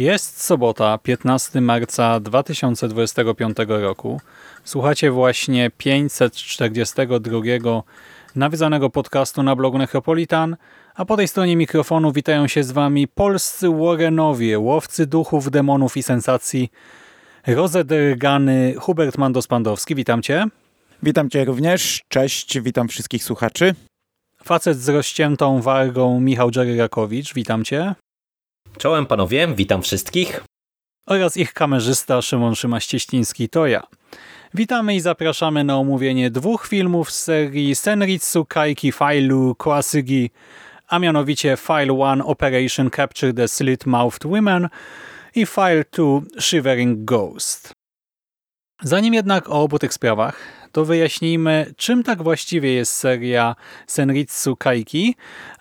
Jest sobota, 15 marca 2025 roku. Słuchacie właśnie 542 nawiązanego podcastu na blogu Necropolitan, a po tej stronie mikrofonu witają się z wami polscy Warrenowie, łowcy duchów, demonów i sensacji, rozedergany Hubert Mandos-Pandowski. Witam cię. Witam Cię również. Cześć, witam wszystkich słuchaczy. Facet z rozciętą wargą Michał Dżeryrakowicz. Witam cię. Czołem panowie, witam wszystkich. oraz ich kamerzysta Szymon Szymaś-Cieśliński to ja. Witamy i zapraszamy na omówienie dwóch filmów z serii Senritsu Kaiki Failu Kwasygi, a mianowicie File 1 Operation Capture the Slit-Mouthed Women i File 2 Shivering Ghost. Zanim jednak o obu tych sprawach, to wyjaśnijmy, czym tak właściwie jest seria Senritsu Kaiki,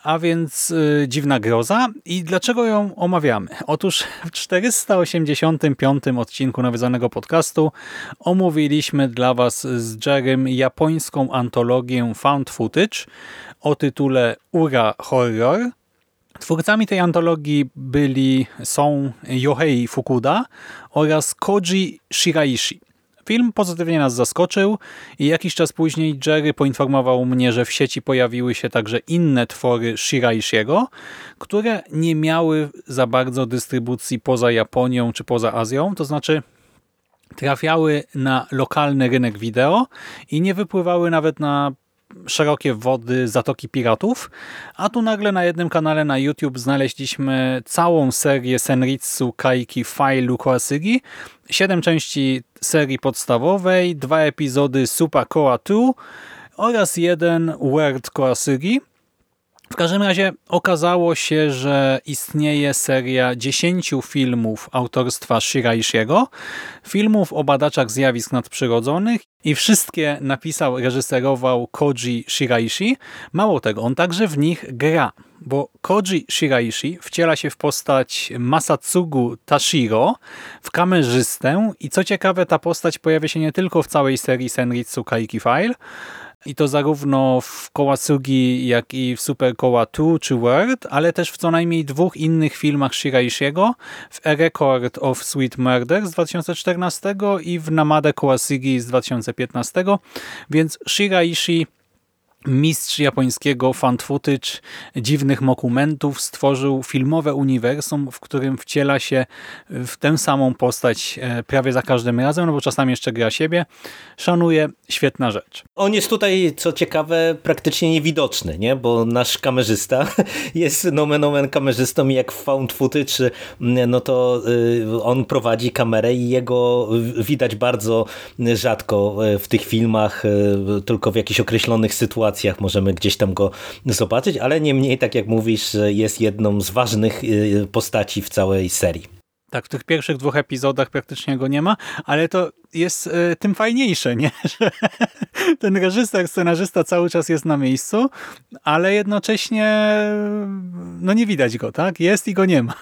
a więc y, Dziwna Groza i dlaczego ją omawiamy. Otóż w 485 odcinku nawiązanego podcastu omówiliśmy dla Was z Jerem japońską antologię Found Footage o tytule Ura Horror, Twórcami tej antologii byli są Yohei Fukuda oraz Koji Shiraishi. Film pozytywnie nas zaskoczył i jakiś czas później Jerry poinformował mnie, że w sieci pojawiły się także inne twory Shiraishiego, które nie miały za bardzo dystrybucji poza Japonią czy poza Azją, to znaczy trafiały na lokalny rynek wideo i nie wypływały nawet na szerokie wody Zatoki Piratów, a tu nagle na jednym kanale na YouTube znaleźliśmy całą serię Senritsu Kaiki Failu Kwasygi, siedem części serii podstawowej, dwa epizody Super Koa 2 oraz jeden World Kwasygi. W każdym razie okazało się, że istnieje seria 10 filmów autorstwa Shiraishiego, filmów o badaczach zjawisk nadprzyrodzonych i wszystkie napisał, reżyserował Koji Shiraishi. Mało tego, on także w nich gra, bo Koji Shiraishi wciela się w postać Masatsugu Tashiro, w kamerzystę i co ciekawe ta postać pojawia się nie tylko w całej serii Senritsu Kaiki File, i to zarówno w Kołasugi, jak i w Super Koła 2 czy World, ale też w co najmniej dwóch innych filmach Shiraishiego, w A Record of Sweet Murder z 2014 i w Namade Kawasugi z 2015, więc Shiraishi mistrz japońskiego fan footage dziwnych dokumentów stworzył filmowe uniwersum, w którym wciela się w tę samą postać e, prawie za każdym razem, no bo czasami jeszcze gra siebie. Szanuję, świetna rzecz. On jest tutaj, co ciekawe, praktycznie niewidoczny, nie? bo nasz kamerzysta jest nomen omen kamerzystą i jak w found footage, no to y, on prowadzi kamerę i jego widać bardzo rzadko w tych filmach, y, tylko w jakichś określonych sytuacjach możemy gdzieś tam go zobaczyć, ale niemniej, tak jak mówisz, jest jedną z ważnych y, postaci w całej serii. Tak, w tych pierwszych dwóch epizodach praktycznie go nie ma, ale to jest y, tym fajniejsze, nie? że ten reżyser, scenarzysta cały czas jest na miejscu, ale jednocześnie no nie widać go, tak? Jest i go nie ma.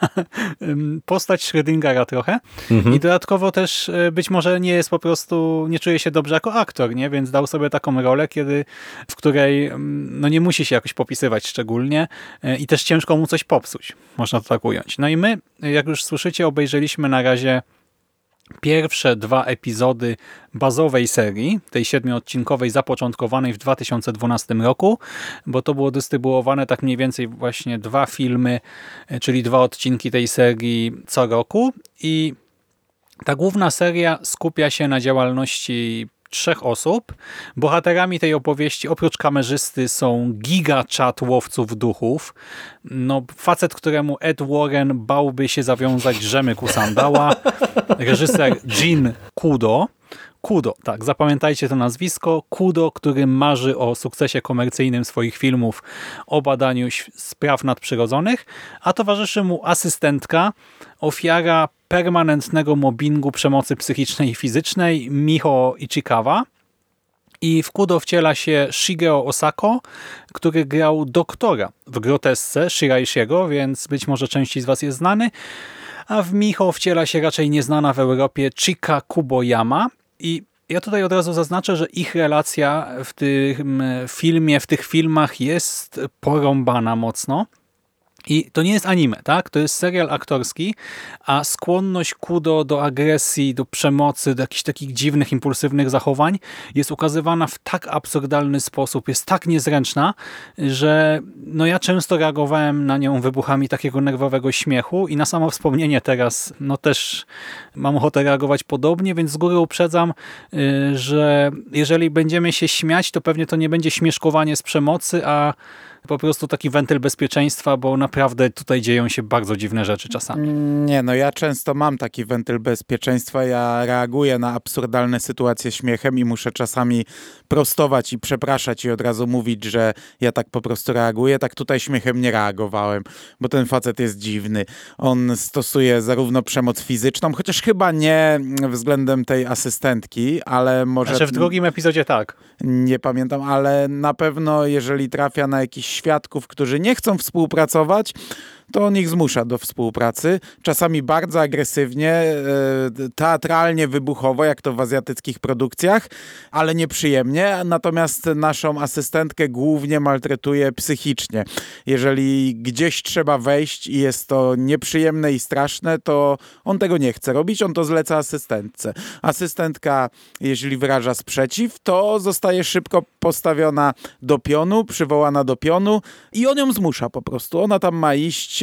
Postać Schrödingera trochę mhm. i dodatkowo też y, być może nie jest po prostu, nie czuje się dobrze jako aktor, nie? Więc dał sobie taką rolę, kiedy, w której no nie musi się jakoś popisywać szczególnie y, i też ciężko mu coś popsuć, można to tak ująć. No i my, jak już słyszycie, obejrzeliśmy na razie pierwsze dwa epizody bazowej serii, tej siedmiodcinkowej zapoczątkowanej w 2012 roku, bo to było dystrybuowane tak mniej więcej właśnie dwa filmy, czyli dwa odcinki tej serii co roku. I ta główna seria skupia się na działalności trzech osób. Bohaterami tej opowieści oprócz kamerzysty są giga chat łowców duchów. No, facet, któremu Ed Warren bałby się zawiązać rzemy ku sandała. Reżyser Jean Kudo. Kudo. Tak, zapamiętajcie to nazwisko. Kudo, który marzy o sukcesie komercyjnym swoich filmów o badaniu spraw nadprzyrodzonych, a towarzyszy mu asystentka, ofiara permanentnego mobbingu, przemocy psychicznej i fizycznej, Miho Ichikawa. I w Kudo wciela się Shigeo Osako, który grał doktora w grotesce Shiraishiego, więc być może części z Was jest znany. A w Miho wciela się raczej nieznana w Europie Chika Kuboyama. I ja tutaj od razu zaznaczę, że ich relacja w tym filmie, w tych filmach jest porąbana mocno. I to nie jest anime, tak? To jest serial aktorski, a skłonność Kudo do agresji, do przemocy, do jakichś takich dziwnych, impulsywnych zachowań jest ukazywana w tak absurdalny sposób, jest tak niezręczna, że no ja często reagowałem na nią wybuchami takiego nerwowego śmiechu i na samo wspomnienie teraz no też mam ochotę reagować podobnie, więc z góry uprzedzam, y, że jeżeli będziemy się śmiać, to pewnie to nie będzie śmieszkowanie z przemocy, a po prostu taki wentyl bezpieczeństwa, bo naprawdę tutaj dzieją się bardzo dziwne rzeczy czasami. Nie, no ja często mam taki wentyl bezpieczeństwa, ja reaguję na absurdalne sytuacje śmiechem i muszę czasami prostować i przepraszać i od razu mówić, że ja tak po prostu reaguję. Tak tutaj śmiechem nie reagowałem, bo ten facet jest dziwny. On stosuje zarówno przemoc fizyczną, chociaż chyba nie względem tej asystentki, ale może... Znaczy w drugim epizodzie tak. Nie pamiętam, ale na pewno jeżeli trafia na jakiś świadków, którzy nie chcą współpracować, to on ich zmusza do współpracy. Czasami bardzo agresywnie, e, teatralnie, wybuchowo, jak to w azjatyckich produkcjach, ale nieprzyjemnie. Natomiast naszą asystentkę głównie maltretuje psychicznie. Jeżeli gdzieś trzeba wejść i jest to nieprzyjemne i straszne, to on tego nie chce robić, on to zleca asystentce. Asystentka, jeśli wyraża sprzeciw, to zostaje szybko postawiona do pionu, przywołana do pionu i on ją zmusza po prostu. Ona tam ma iść,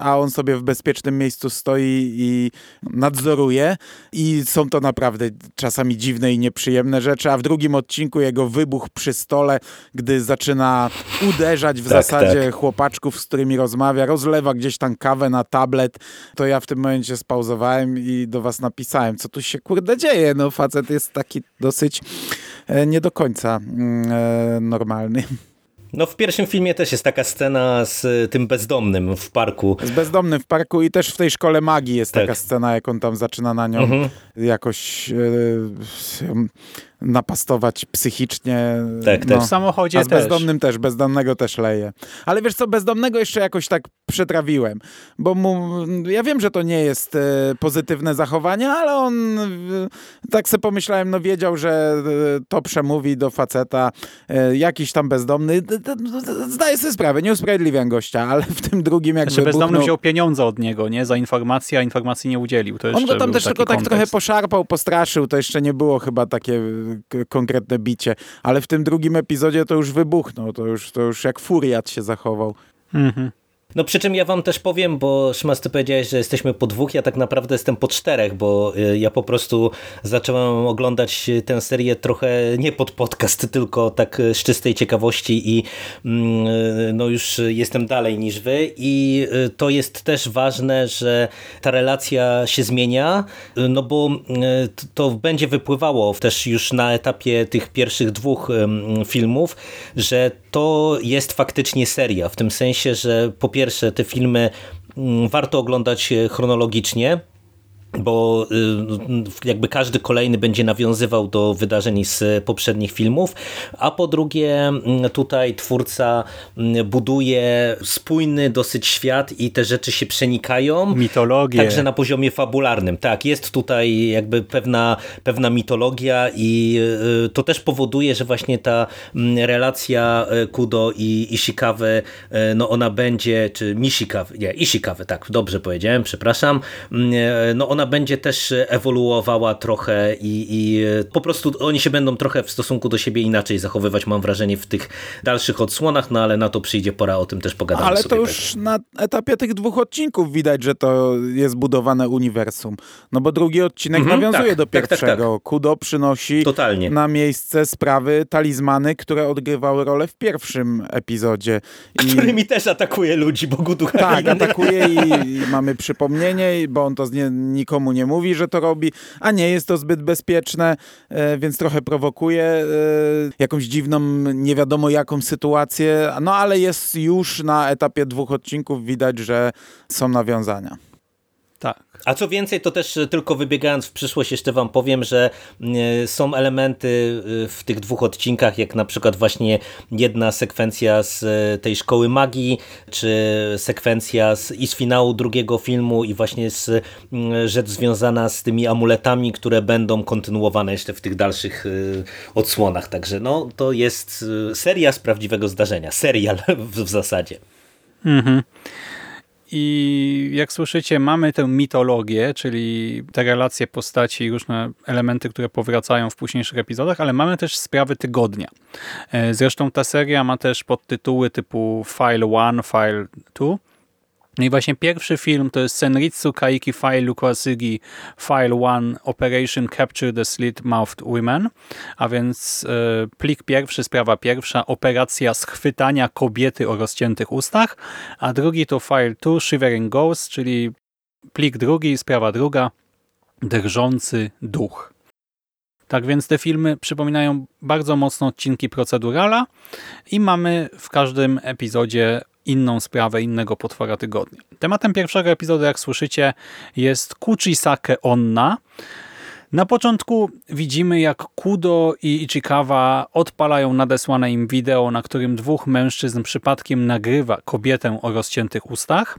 a on sobie w bezpiecznym miejscu stoi i nadzoruje. I są to naprawdę czasami dziwne i nieprzyjemne rzeczy. A w drugim odcinku jego wybuch przy stole, gdy zaczyna uderzać w tak, zasadzie tak. chłopaczków, z którymi rozmawia, rozlewa gdzieś tam kawę na tablet, to ja w tym momencie spauzowałem i do was napisałem, co tu się kurde dzieje. No facet jest taki dosyć e, nie do końca mm, e, normalny. No w pierwszym filmie też jest taka scena z y, tym bezdomnym w parku. Z bezdomnym w parku i też w tej szkole magii jest tak. taka scena, jak on tam zaczyna na nią mhm. jakoś... Yy, napastować psychicznie. Tak, no. W samochodzie A z bezdomnym też. też, bezdomnego też leje. Ale wiesz co, bezdomnego jeszcze jakoś tak przetrawiłem, bo mu, ja wiem, że to nie jest e, pozytywne zachowanie, ale on e, tak sobie pomyślałem, no wiedział, że e, to przemówi do faceta e, jakiś tam bezdomny. Zdaję sobie sprawę, nie usprawiedliwiam gościa, ale w tym drugim jak znaczy, bezdomny wziął pieniądze od niego, nie? Za informację, a informacji nie udzielił. To on go tam też tylko tak trochę poszarpał, postraszył, to jeszcze nie było chyba takie konkretne bicie, ale w tym drugim epizodzie to już wybuchnął, to już, to już jak furiat się zachował. Mhm. No przy czym ja wam też powiem, bo Szymas, ty powiedziałeś, że jesteśmy po dwóch, ja tak naprawdę jestem po czterech, bo y, ja po prostu zacząłem oglądać tę serię trochę nie pod podcast, tylko tak z czystej ciekawości i mm, y, no już jestem dalej niż wy. I y, to jest też ważne, że ta relacja się zmienia, no bo to będzie wypływało też już na etapie tych pierwszych dwóch filmów, że to jest faktycznie seria, w tym sensie, że po pierwsze te filmy mm, warto oglądać chronologicznie, bo y, jakby każdy kolejny będzie nawiązywał do wydarzeń z poprzednich filmów, a po drugie mm, tutaj twórca mm, buduje spójny dosyć świat i te rzeczy się przenikają. Mitologię. Także na poziomie fabularnym. Tak, jest tutaj jakby pewna, pewna mitologia i y, to też powoduje, że właśnie ta mm, relacja y, Kudo i Ishikawy, no ona będzie, czy Mishikawy, nie, Ishikawy, tak, dobrze powiedziałem, przepraszam, no ona ona będzie też ewoluowała trochę i, i po prostu oni się będą trochę w stosunku do siebie inaczej zachowywać, mam wrażenie, w tych dalszych odsłonach, no ale na to przyjdzie pora, o tym też pogadamy Ale to już też. na etapie tych dwóch odcinków widać, że to jest budowane uniwersum. No bo drugi odcinek mhm, nawiązuje tak, do pierwszego. Tak, tak, tak. Kudo przynosi Totalnie. na miejsce sprawy talizmany, które odgrywały rolę w pierwszym epizodzie. I... Którymi też atakuje ludzi, bo Gudu Tak, atakuje i, i mamy przypomnienie, bo on to z nie, nikomu nie mówi, że to robi, a nie jest to zbyt bezpieczne, e, więc trochę prowokuje e, jakąś dziwną, nie wiadomo jaką sytuację, no ale jest już na etapie dwóch odcinków widać, że są nawiązania. Tak. A co więcej, to też e, tylko wybiegając w przyszłość jeszcze wam powiem, że e, są elementy e, w tych dwóch odcinkach, jak na przykład właśnie jedna sekwencja z tej szkoły magii, czy sekwencja z, i z finału drugiego filmu i właśnie z rzecz związana z tymi amuletami, które będą kontynuowane jeszcze w tych dalszych odsłonach. Także no, to jest seria z prawdziwego zdarzenia. Serial w, w zasadzie. Mhm. I jak słyszycie, mamy tę mitologię, czyli te relacje postaci, różne elementy, które powracają w późniejszych epizodach, ale mamy też sprawy tygodnia. E, zresztą ta seria ma też podtytuły typu File 1, File 2 no i właśnie pierwszy film to jest Senritsu Kaiki File Kwasugi File 1 Operation Capture the Slit-Mouthed Women, a więc e, plik pierwszy, sprawa pierwsza, operacja schwytania kobiety o rozciętych ustach, a drugi to File 2 Shivering Ghost, czyli plik drugi, sprawa druga, drżący duch. Tak więc te filmy przypominają bardzo mocno odcinki procedurala i mamy w każdym epizodzie inną sprawę innego potwora tygodnia. Tematem pierwszego epizodu, jak słyszycie, jest Kuchisake Onna. Na początku widzimy, jak Kudo i Ichikawa odpalają nadesłane im wideo, na którym dwóch mężczyzn przypadkiem nagrywa kobietę o rozciętych ustach.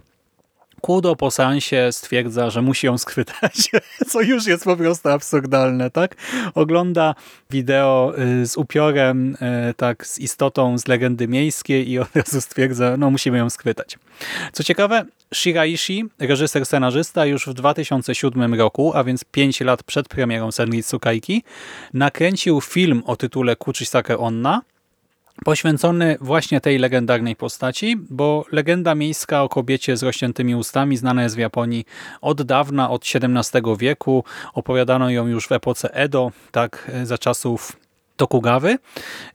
Kudo po seansie stwierdza, że musi ją schwytać, co już jest po prostu absurdalne, tak? Ogląda wideo y, z upiorem, y, tak, z istotą z legendy miejskiej i od razu stwierdza, no musimy ją schwytać. Co ciekawe, Shiraishi, reżyser scenarzysta, już w 2007 roku, a więc 5 lat przed premierą Senritsu Kaiki, nakręcił film o tytule Kuchisake Onna, poświęcony właśnie tej legendarnej postaci, bo legenda miejska o kobiecie z rozciętymi ustami znana jest w Japonii od dawna, od XVII wieku. Opowiadano ją już w epoce Edo, tak za czasów Tokugawy.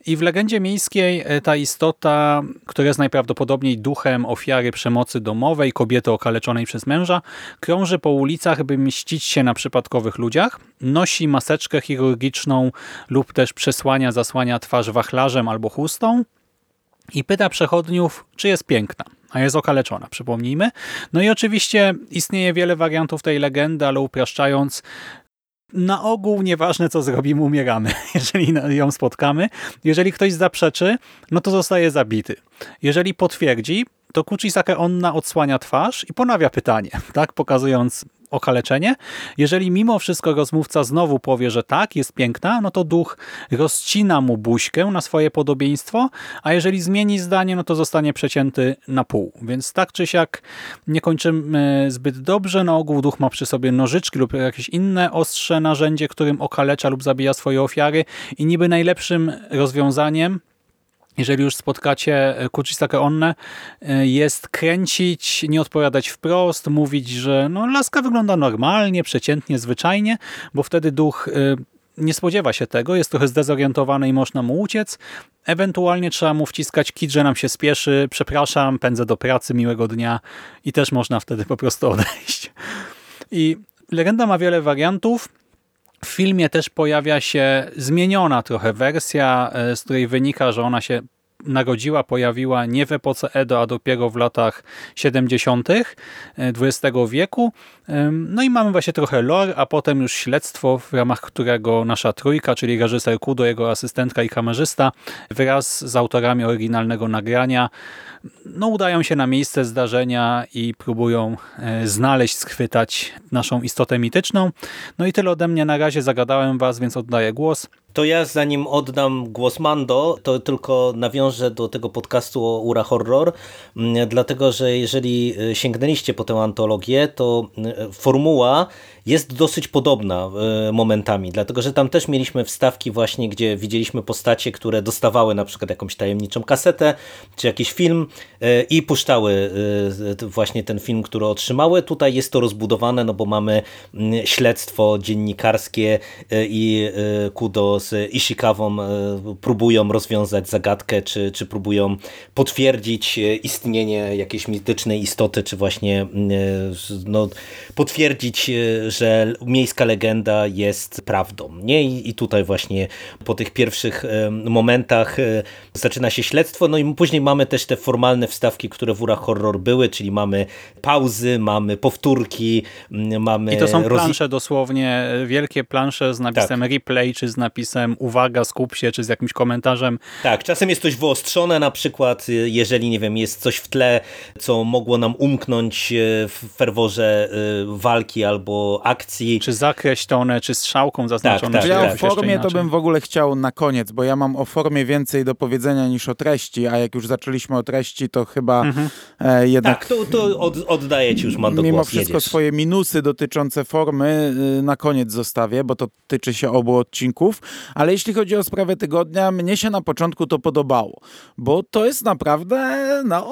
I w legendzie miejskiej e, ta istota, która jest najprawdopodobniej duchem ofiary przemocy domowej, kobiety okaleczonej przez męża, krąży po ulicach, by mścić się na przypadkowych ludziach, nosi maseczkę chirurgiczną lub też przesłania, zasłania twarz wachlarzem albo chustą i pyta przechodniów, czy jest piękna a jest okaleczona, przypomnijmy. No i oczywiście istnieje wiele wariantów tej legendy, ale upraszczając, na ogół nieważne co zrobimy, umieramy, jeżeli ją spotkamy. Jeżeli ktoś zaprzeczy, no to zostaje zabity. Jeżeli potwierdzi, to Kuchisake Onna odsłania twarz i ponawia pytanie, tak, pokazując okaleczenie. Jeżeli mimo wszystko rozmówca znowu powie, że tak, jest piękna, no to duch rozcina mu buźkę na swoje podobieństwo, a jeżeli zmieni zdanie, no to zostanie przecięty na pół. Więc tak czy siak nie kończymy zbyt dobrze. Na ogół duch ma przy sobie nożyczki lub jakieś inne ostrze narzędzie, którym okalecza lub zabija swoje ofiary i niby najlepszym rozwiązaniem jeżeli już spotkacie e, Kuchisake Onne, jest kręcić, nie odpowiadać wprost, mówić, że no, laska wygląda normalnie, przeciętnie, zwyczajnie, bo wtedy duch e, nie spodziewa się tego, jest trochę zdezorientowany i można mu uciec. Ewentualnie trzeba mu wciskać kit, że nam się spieszy, przepraszam, pędzę do pracy, miłego dnia i też można wtedy po prostu odejść. I legenda ma wiele wariantów. W filmie też pojawia się zmieniona trochę wersja, e, z której wynika, że ona się narodziła, pojawiła nie w epoce Edo, a dopiero w latach 70. XX e, wieku. No i mamy właśnie trochę lore, a potem już śledztwo, w ramach którego nasza trójka, czyli reżyser Kudo, jego asystentka i kamerzysta, wraz z autorami oryginalnego nagrania no, udają się na miejsce zdarzenia i próbują e, znaleźć, schwytać naszą istotę mityczną. No i tyle ode mnie na razie, zagadałem was, więc oddaję głos. To ja zanim oddam głos Mando, to tylko nawiążę do tego podcastu o Ura Horror, dlatego że jeżeli e, sięgnęliście po tę antologię, to e, formuła jest dosyć podobna e, momentami, dlatego że tam też mieliśmy wstawki właśnie, gdzie widzieliśmy postacie, które dostawały na przykład jakąś tajemniczą kasetę, czy jakiś film i puszczały właśnie ten film, który otrzymały. Tutaj jest to rozbudowane, no bo mamy mm, śledztwo dziennikarskie i kudo z Ishikawą e, próbują rozwiązać zagadkę, czy, czy próbują potwierdzić e, istnienie jakiejś mitycznej istoty, czy właśnie e, no, potwierdzić, że miejska legenda jest prawdą. Nie? I, tutaj właśnie po tych pierwszych momentach e, zaczyna się śledztwo, no i później mamy też te formalne wstawki, które w Ura Horror były, czyli mamy pauzy, mamy powtórki, mamy... I to są plansze dosłownie, wielkie plansze z napisem tak. replay, czy z napisem uwaga, skup się, czy z jakimś komentarzem. Tak, czasem jest coś wyostrzone, na przykład jeżeli, nie wiem, jest coś w tle, co mogło nam umknąć e, w ferworze e, walki albo akcji. Czy zakreślone, czy strzałką zaznaczone. Tak, tak, ja tak. o formie to bym w ogóle chciał na koniec, bo ja mam o formie więcej do powiedzenia niż o treści, a jak już zaczęliśmy o treści, to chyba mhm. e, jednak... Tak, to, to od, oddaję ci już Mando Mimo głos, wszystko jedziesz. swoje minusy dotyczące formy y, na koniec zostawię, bo to tyczy się obu odcinków, ale jeśli chodzi o sprawę tygodnia, mnie się na początku to podobało, bo to jest naprawdę no,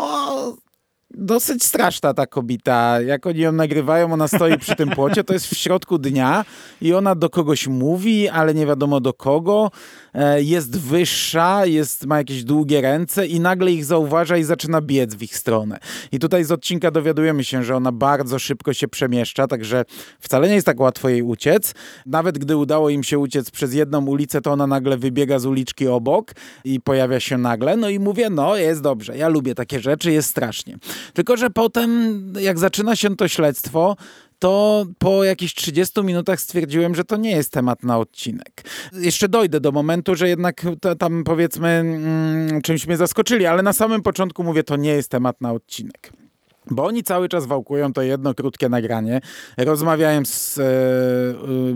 dosyć straszna ta kobita. Jak oni ją nagrywają, ona stoi przy tym płocie, to jest w środku dnia i ona do kogoś mówi, ale nie wiadomo do kogo. E, jest wyższa, jest, ma jakieś długie ręce i nagle ich zauważa i zaczyna biec w ich stronę. I tutaj z odcinka dowiadujemy się, że ona bardzo szybko się przemieszcza, także wcale nie jest tak łatwo jej uciec. Nawet gdy udało im się uciec przez jedną ulicę, to ona nagle wybiega z uliczki obok i pojawia się nagle. No i mówię, no jest dobrze, ja lubię takie rzeczy, jest strasznie. Tylko, że potem, jak zaczyna się to śledztwo, to po jakichś 30 minutach stwierdziłem, że to nie jest temat na odcinek. Jeszcze dojdę do momentu, że jednak tam powiedzmy mm, czymś mnie zaskoczyli, ale na samym początku mówię, to nie jest temat na odcinek. Bo oni cały czas wałkują to jedno krótkie nagranie, rozmawiają z e, e,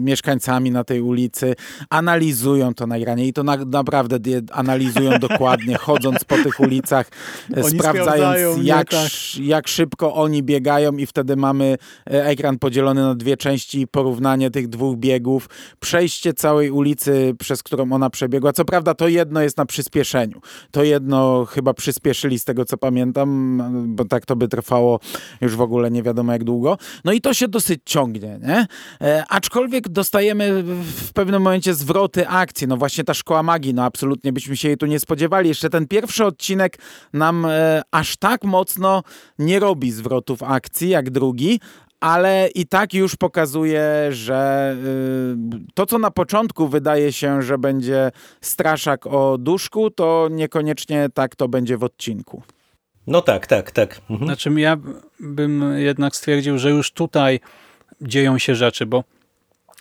mieszkańcami na tej ulicy, analizują to nagranie i to na, naprawdę analizują dokładnie, chodząc po tych ulicach, oni sprawdzając jak, tak. jak szybko oni biegają i wtedy mamy e, ekran podzielony na dwie części porównanie tych dwóch biegów, przejście całej ulicy, przez którą ona przebiegła. Co prawda to jedno jest na przyspieszeniu. To jedno chyba przyspieszyli z tego co pamiętam, bo tak to by trwało trwało już w ogóle nie wiadomo jak długo. No i to się dosyć ciągnie, nie? E, aczkolwiek dostajemy w pewnym momencie zwroty akcji. No właśnie ta szkoła magii, no absolutnie byśmy się jej tu nie spodziewali. Jeszcze ten pierwszy odcinek nam e, aż tak mocno nie robi zwrotów akcji jak drugi, ale i tak już pokazuje, że y, to, co na początku wydaje się, że będzie straszak o duszku, to niekoniecznie tak to będzie w odcinku. No tak, tak, tak. Mhm. Znaczy ja bym jednak stwierdził, że już tutaj dzieją się rzeczy, bo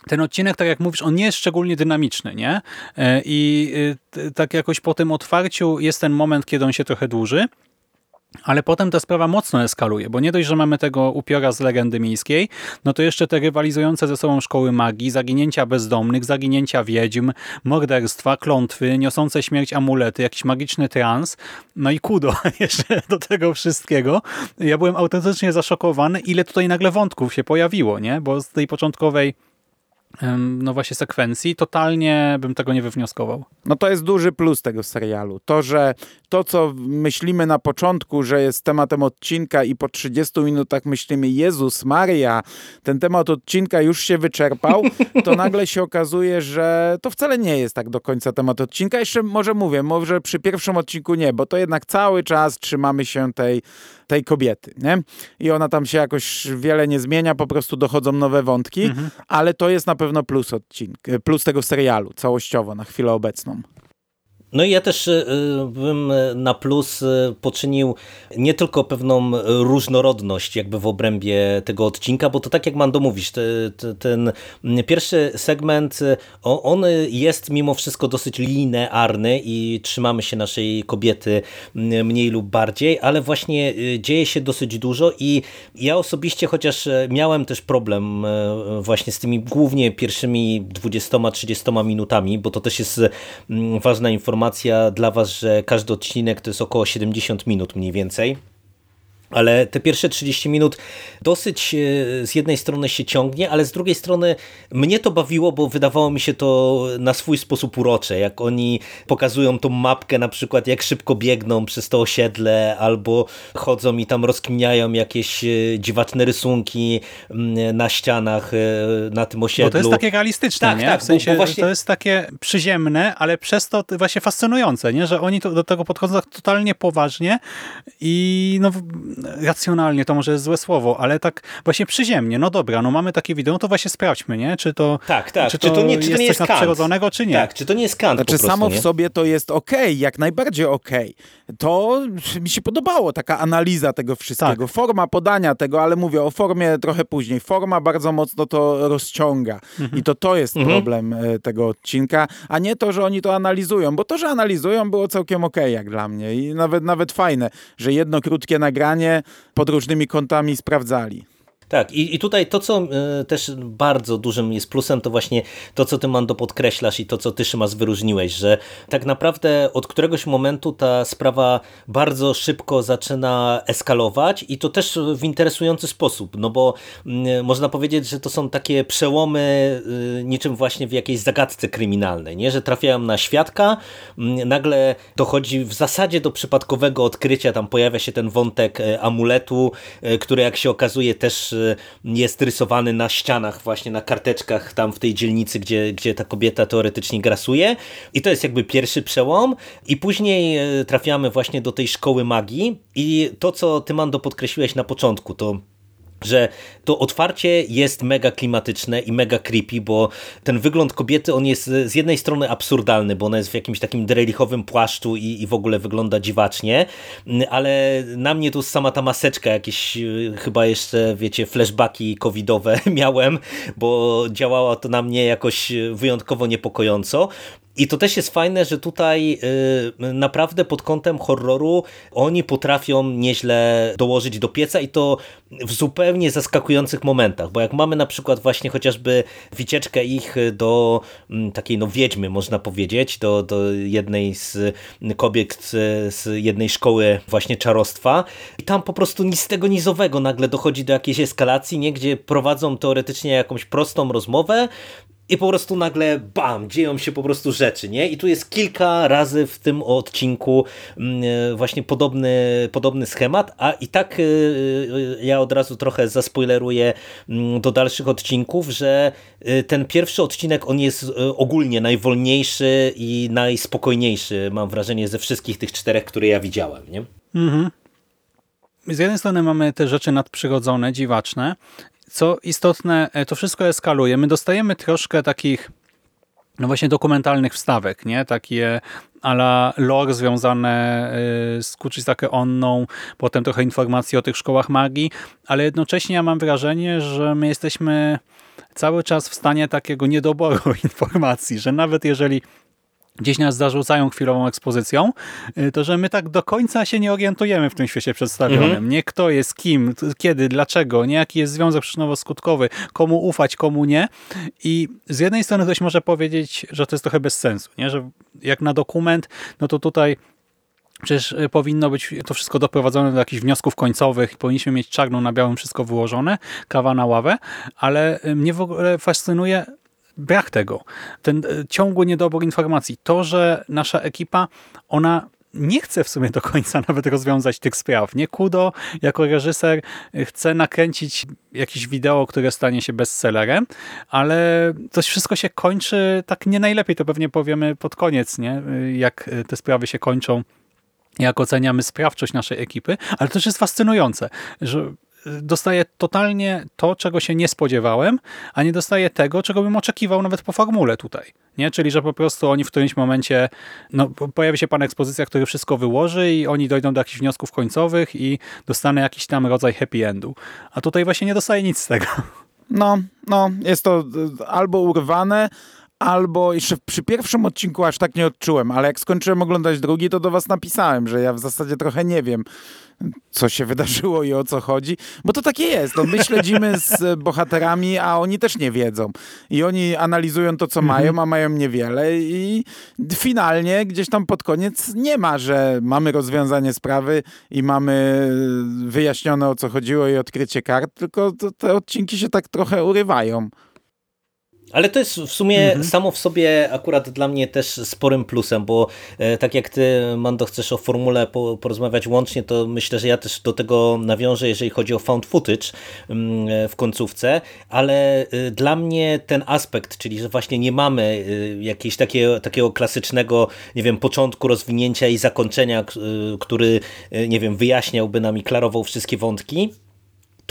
ten odcinek, tak jak mówisz, on nie jest szczególnie dynamiczny, nie? E, I y, tak jakoś po tym otwarciu jest ten moment, kiedy on się trochę dłuży, ale potem ta sprawa mocno eskaluje, bo nie dość, że mamy tego upiora z legendy miejskiej, no to jeszcze te rywalizujące ze sobą szkoły magii, zaginięcia bezdomnych, zaginięcia wiedźm, morderstwa, klątwy, niosące śmierć amulety, jakiś magiczny trans, no i kudo jeszcze do tego wszystkiego. Ja byłem autentycznie zaszokowany, ile tutaj nagle wątków się pojawiło, nie? Bo z tej początkowej no właśnie sekwencji, totalnie bym tego nie wywnioskował. No to jest duży plus tego serialu. To, że to, co myślimy na początku, że jest tematem odcinka i po 30 minutach myślimy Jezus Maria, ten temat odcinka już się wyczerpał, to nagle się okazuje, że to wcale nie jest tak do końca temat odcinka. Jeszcze może mówię, może przy pierwszym odcinku nie, bo to jednak cały czas trzymamy się tej tej kobiety, nie? I ona tam się jakoś wiele nie zmienia, po prostu dochodzą nowe wątki, mhm. ale to jest na pewno plus odcinka, plus tego serialu całościowo na chwilę obecną. No i ja też y, bym na plus y, poczynił nie tylko pewną różnorodność jakby w obrębie tego odcinka, bo to tak jak Mando mówisz, te, te, ten pierwszy segment, y, on jest mimo wszystko dosyć linearny i trzymamy się naszej kobiety mniej lub bardziej, ale właśnie dzieje się dosyć dużo i ja osobiście, chociaż miałem też problem właśnie z tymi głównie pierwszymi 20-30 minutami, bo to też jest ważna informacja, informacja dla Was, że każdy odcinek to jest około 70 minut mniej więcej. Ale te pierwsze 30 minut dosyć e, z jednej strony się ciągnie, ale z drugiej strony mnie to bawiło, bo wydawało mi się to na swój sposób urocze. Jak oni pokazują tą mapkę, na przykład jak szybko biegną przez to osiedle, albo chodzą i tam rozkminiają jakieś e, dziwaczne rysunki mm, na ścianach e, na tym osiedlu. Bo to jest takie realistyczne, tak, nie? Tak, w sensie, bo, bo właśnie... to jest takie przyziemne, ale przez to właśnie fascynujące, nie? że oni to, do tego podchodzą tak totalnie poważnie i no racjonalnie, to może jest złe słowo, ale tak właśnie przyziemnie, no dobra, no mamy takie wideo, no to właśnie sprawdźmy, nie? Czy to, Tak, tak. czy Czy to, to nie- czy to jest nie coś Kant? nadprzyrodzonego, czy nie? Tak, czy to nie jest Kant Znaczy po prostu, samo w nie? sobie to jest okej, jak najbardziej okej. To mi się podobało, taka analiza tego wszystkiego. Tak. Forma podania tego, ale mówię o formie trochę później. Forma bardzo mocno to rozciąga. Mhm. I to to jest problem e, tego odcinka, a nie to, że oni to analizują, bo to, że analizują było całkiem okej jak dla mnie i nawet, nawet fajne, że jedno krótkie nagranie pod różnymi kątami sprawdzali. Tak, i, i tutaj to, co y, też bardzo dużym jest plusem, to właśnie to, co ty, Mando, podkreślasz i to, co ty, Szymas, wyróżniłeś, że tak naprawdę od któregoś momentu ta sprawa bardzo szybko zaczyna eskalować i to też w interesujący sposób, no bo y, można powiedzieć, że to są takie przełomy y, niczym właśnie w jakiejś zagadce kryminalnej, nie? że trafiają na świadka, y, nagle dochodzi w zasadzie do przypadkowego odkrycia, tam pojawia się ten wątek y, amuletu, y, który jak się okazuje też jest rysowany na ścianach, właśnie na karteczkach tam w tej dzielnicy, gdzie, gdzie ta kobieta teoretycznie grasuje. I to jest jakby pierwszy przełom. I później e, trafiamy właśnie do tej szkoły magii. I to, co ty, Mando, podkreśliłeś na początku, to że to otwarcie jest mega klimatyczne i mega creepy, bo ten wygląd kobiety, on jest z jednej strony absurdalny, bo ona jest w jakimś takim drelichowym płaszczu i, i w ogóle wygląda dziwacznie, ale na mnie tu sama ta maseczka, jakieś e, chyba jeszcze, wiecie, flashbacki covidowe miałem, bo działała to na mnie jakoś wyjątkowo niepokojąco. I to też jest fajne, że tutaj y, naprawdę pod kątem horroru oni potrafią nieźle dołożyć do pieca i to w zupełnie zaskakujących momentach, bo jak mamy na przykład właśnie chociażby wycieczkę ich do mm, takiej no wiedźmy, można powiedzieć, do, do jednej z kobiet z, jednej szkoły właśnie czarostwa i tam po prostu nic z tego nizowego nagle dochodzi do jakiejś eskalacji, nie? gdzie prowadzą teoretycznie jakąś prostą rozmowę, i po prostu nagle bam, dzieją się po prostu rzeczy, nie? I tu jest kilka razy w tym odcinku mm, e, właśnie podobny, podobny schemat, a i tak e, e, ja od razu trochę zaspoileruję mm, do dalszych odcinków, że ten pierwszy odcinek on jest ogólnie najwolniejszy i najspokojniejszy, mam wrażenie, ze wszystkich tych czterech, które ja widziałem, nie? Z jednej strony mamy te rzeczy nadprzyrodzone, dziwaczne. Co istotne, e, to wszystko eskaluje. My dostajemy troszkę takich no właśnie dokumentalnych wstawek, nie? Takie ala lore związane y, z Kuchisakę Onną, potem trochę informacji o tych szkołach magii, ale jednocześnie ja mam wrażenie, że my jesteśmy cały czas w stanie takiego niedoboru informacji, że nawet jeżeli gdzieś nas zarzucają chwilową ekspozycją, y, to że my tak do końca się nie orientujemy w tym świecie przedstawionym. Mhm. Nie kto jest kim, kiedy, dlaczego, nie jaki jest związek przyczynowo-skutkowy, komu ufać, komu nie. I z jednej strony ktoś może powiedzieć, że to jest trochę bez sensu, nie? że jak na dokument, no to tutaj Przecież y, powinno być to wszystko doprowadzone do jakichś wniosków końcowych. Powinniśmy mieć czarno na białym wszystko wyłożone, kawa na ławę, ale y, mnie w ogóle fascynuje brak tego. Ten y, ciągły niedobór informacji. To, że nasza ekipa, ona nie chce w sumie do końca nawet rozwiązać tych spraw. Nie Kudo jako reżyser y, chce nakręcić jakieś wideo, które stanie się bestsellerem, ale to wszystko się kończy tak nie najlepiej. To pewnie powiemy pod koniec, nie? Y, jak te sprawy się kończą jak oceniamy sprawczość naszej ekipy, ale też jest fascynujące, że dostaję totalnie to, czego się nie spodziewałem, a nie dostaję tego, czego bym oczekiwał nawet po formule tutaj. Nie? Czyli, że po prostu oni w którymś momencie, no, po- pojawi się pan ekspozycja, który wszystko wyłoży i oni dojdą do jakichś wniosków końcowych i dostanę jakiś tam rodzaj happy endu. A tutaj właśnie nie dostaję nic z tego. No, no, jest to y, albo urwane, albo jeszcze przy pierwszym odcinku aż tak nie odczułem, ale jak skończyłem oglądać drugi, to do was napisałem, że ja w zasadzie trochę nie wiem, co się wydarzyło i o co chodzi, bo to takie jest. No, my śledzimy z bohaterami, a oni też nie wiedzą. I oni analizują to, co mają, a mają niewiele i finalnie gdzieś tam pod koniec nie ma, że mamy rozwiązanie sprawy i mamy wyjaśnione, o co chodziło i odkrycie kart, tylko te odcinki się tak trochę urywają. Ale to jest w sumie mhm. samo w sobie akurat dla mnie też sporym plusem, bo e, tak jak ty, Mando, chcesz o formule po, porozmawiać łącznie, to myślę, że ja też do tego nawiążę, jeżeli chodzi o found footage mm, e, w końcówce, ale e, dla mnie ten aspekt, czyli że właśnie nie mamy jakiegoś takie, takiego klasycznego, nie wiem, początku rozwinięcia i zakończenia, który, nie wiem, wyjaśniałby nam i klarował wszystkie wątki,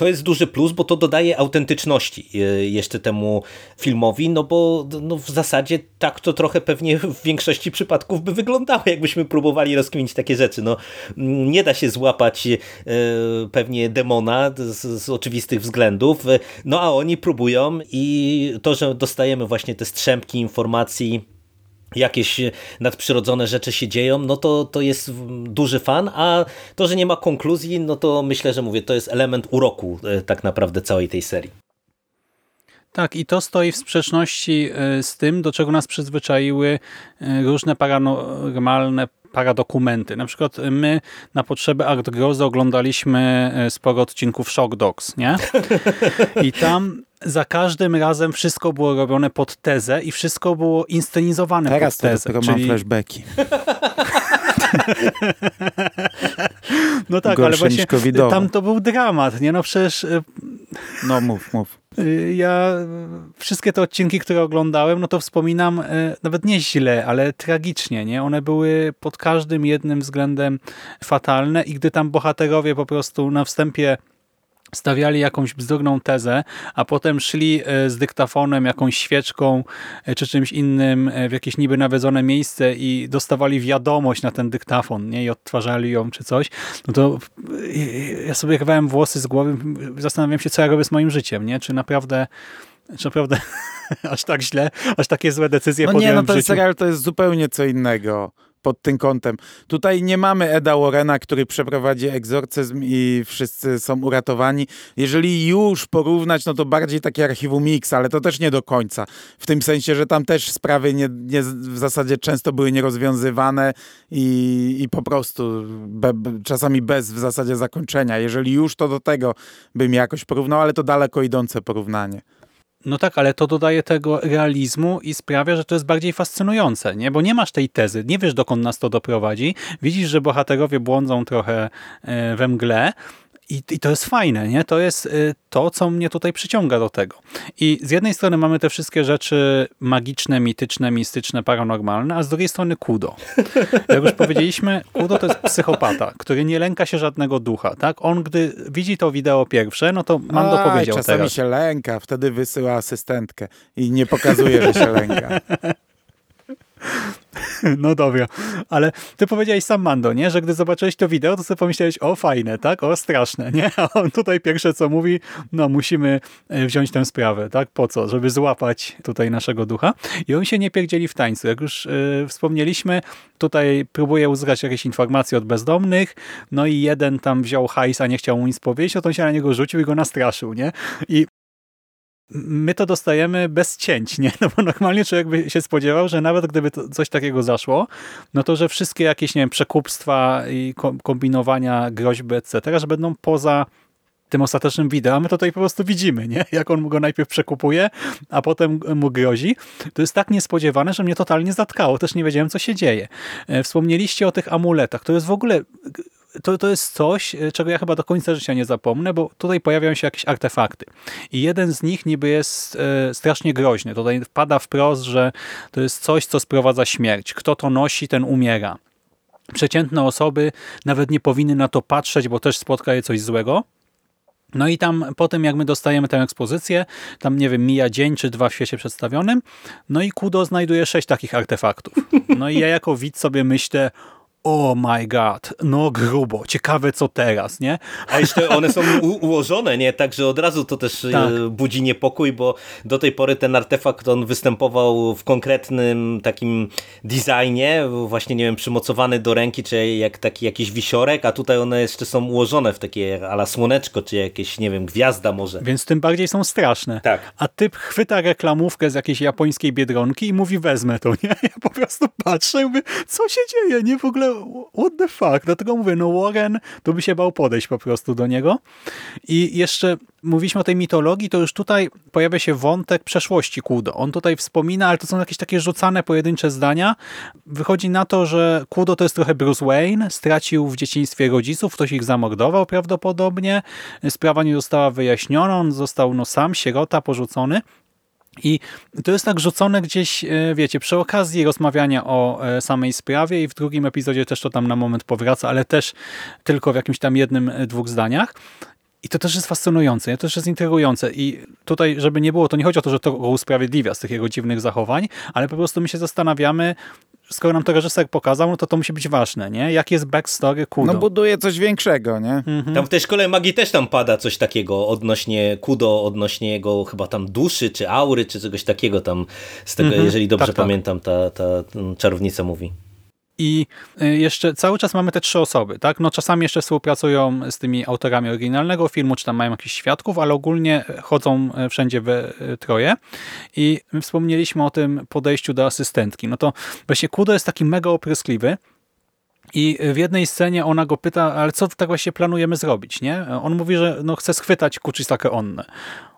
to jest duży plus, bo to dodaje autentyczności e, jeszcze temu filmowi, no bo no w zasadzie tak to trochę pewnie w większości przypadków by wyglądało, jakbyśmy próbowali rozkminić takie rzeczy. No, nie da się złapać e, pewnie demona z, z oczywistych względów, e, no a oni próbują i to, że dostajemy właśnie te strzępki informacji jakieś nadprzyrodzone rzeczy się dzieją, no to, to jest duży fan, a to, że nie ma konkluzji, no to myślę, że mówię, to jest element uroku e, tak naprawdę całej tej serii. Tak, i to stoi w sprzeczności e, z tym, do czego nas przyzwyczaiły e, różne paranormalne paradokumenty. Na przykład my na potrzeby Art Grozy oglądaliśmy sporo odcinków Shock Dogs, nie? I tam za każdym razem wszystko było robione pod tezę i wszystko było inscenizowane Teraz pod tezę. Teraz mam flashbacki. no tak, ale właśnie tam to był dramat, nie? No przecież... Y, no mów, mów. Y, ja wszystkie te odcinki, które oglądałem, no to wspominam y, nawet nie źle, ale tragicznie, nie? One były pod każdym jednym względem fatalne i gdy tam bohaterowie po prostu na wstępie stawiali jakąś bzdurną tezę, a potem szli e, z dyktafonem, jakąś świeczką e, czy czymś innym e, w jakieś niby nawiedzone miejsce i dostawali wiadomość na ten dyktafon nie? i odtwarzali ją czy coś, no to ja sobie rwałem włosy z głowy, zastanawiam się, co ja robię z moim życiem, nie? Czy naprawdę czy naprawdę aż tak źle, aż takie złe decyzje no podjąłem nie, no ten serial to jest zupełnie co innego pod tym kątem. Tutaj nie mamy Eda Warrena, który przeprowadzi egzorcyzm i wszyscy są uratowani. Jeżeli już porównać, no to bardziej takie archiwum Mix, ale to też nie do końca. W tym sensie, że tam też sprawy nie, nie w zasadzie często były nierozwiązywane i, i po prostu be, czasami bez w zasadzie zakończenia. Jeżeli już, to do tego bym jakoś porównał, ale to daleko idące porównanie. No tak, ale to dodaje tego realizmu i sprawia, że to jest bardziej fascynujące, nie? Bo nie masz tej tezy, nie wiesz dokąd nas to doprowadzi. Widzisz, że bohaterowie błądzą trochę e, we mgle, i, I to jest fajne, nie? To jest y, to, co mnie tutaj przyciąga do tego. I z jednej strony mamy te wszystkie rzeczy magiczne, mityczne, mistyczne, paranormalne, a z drugiej strony Kudo. Jak już powiedzieliśmy, Kudo to jest psychopata, który nie lęka się żadnego ducha, tak? On, gdy widzi to wideo pierwsze, no to Mando a, powiedział czasami teraz. się lęka, wtedy wysyła asystentkę i nie pokazuje, że się lęka. No dobra, ale ty powiedziałeś sam Mando, nie? Że gdy zobaczyłeś to wideo, to sobie pomyślałeś, o fajne, tak? O straszne, nie? A on tutaj pierwsze co mówi, no musimy e, wziąć tę sprawę, tak? Po co? Żeby złapać tutaj naszego ducha. I on się nie pierdzieli w tańcu. Jak już yy, wspomnieliśmy, tutaj próbuje uzyskać jakieś informacje od bezdomnych, no i jeden tam wziął hajs, a nie chciał mu nic powiedzieć, to on się na niego rzucił i go nastraszył, nie? I my to dostajemy bez cięć, nie? No bo normalnie człowiek by się spodziewał, że nawet gdyby coś takiego zaszło, no to, że wszystkie jakieś, nie wiem, przekupstwa i kombinowania, groźby, etc., że będą poza tym ostatecznym wideo, a my tutaj po prostu widzimy, nie? Jak on go najpierw przekupuje, a potem mu grozi. To jest tak niespodziewane, że mnie totalnie zatkało. Też nie wiedziałem, co się dzieje. E, wspomnieliście o tych amuletach. To jest w ogóle to, to jest coś, e, czego ja chyba do końca życia nie zapomnę, bo tutaj pojawiają się jakieś artefakty. I jeden z nich niby jest e, strasznie groźny. Tutaj wpada wprost, że to jest coś, co sprowadza śmierć. Kto to nosi, ten umiera. Przeciętne osoby nawet nie powinny na to patrzeć, bo też spotka je coś złego. No i tam potem jak my dostajemy tę ekspozycję, tam nie wiem, mija dzień czy dwa w świecie przedstawionym, no i Kudo znajduje sześć takich artefaktów. No i ja jako widz sobie myślę, oh my god, no grubo, ciekawe co teraz, nie? A jeszcze one są ułożone, nie? Także od razu to też e, tak. budzi niepokój, bo do tej pory ten artefakt on występował w konkretnym takim designie, właśnie nie wiem, przymocowany do ręki, czy jak taki jakiś wisiorek, a tutaj one jeszcze są ułożone w takie ala słoneczko, czy jakieś, nie wiem, gwiazda może. Więc tym bardziej są straszne. Tak. A typ chwyta reklamówkę z jakiejś japońskiej Biedronki i mówi wezmę to, nie? Ja po prostu patrzę i mówię, co się dzieje, nie? W ogóle what the fuck? Dlatego mówię, no Warren to by się bał podejść po prostu do niego. I jeszcze mówiliśmy o tej mitologii, to już tutaj pojawia się wątek przeszłości Kudo. On tutaj wspomina, ale to są jakieś takie rzucane pojedyncze zdania. Wychodzi na to, że Kudo to jest trochę Bruce Wayne, stracił w dzieciństwie rodziców, ktoś ich zamordował prawdopodobnie, sprawa nie została wyjaśniona, on został no sam, sierota, porzucony. I to jest tak rzucone gdzieś, e, wiecie, przy okazji rozmawiania o e, samej sprawie i w drugim epizodzie też to tam na moment powraca, ale też tylko w jakimś tam jednym, e, dwóch zdaniach. I to też jest fascynujące, to też jest intrygujące. I tutaj, żeby nie było, to nie chodzi o to, że to go usprawiedliwia z tych jego dziwnych zachowań, ale po prostu my się zastanawiamy, skoro nam to reżyser pokazał, no to to musi być ważne, nie? Jaki jest backstory Kudo? No buduje coś większego, nie? Mhm. Tam w tej szkole magii też tam pada coś takiego odnośnie Kudo, odnośnie jego chyba tam duszy, czy aury, czy czegoś takiego tam z tego, Mhm. jeżeli dobrze Tak, tak. pamiętam, ta, ta mm, czarownica mówi. I y, jeszcze cały czas mamy te trzy osoby, tak? No czasami jeszcze współpracują z tymi autorami oryginalnego filmu, czy tam mają jakichś świadków, ale ogólnie chodzą y, wszędzie we y, troje. I my wspomnieliśmy o tym podejściu do asystentki. No to właśnie Kudo jest taki mega opryskliwy, i w jednej scenie ona go pyta, ale co tak właśnie planujemy zrobić, nie? On mówi, że no chce schwytać Kuchisakę Onnę.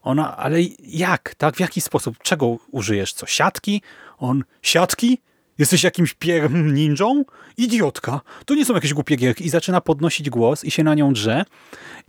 Ona, ale jak? Tak? W jaki sposób? Czego użyjesz? Co? Siatki? On, siatki? Jesteś jakimś pierm ninją? Idiotka! To nie są jakieś głupie gierki. I zaczyna podnosić głos i się na nią drze.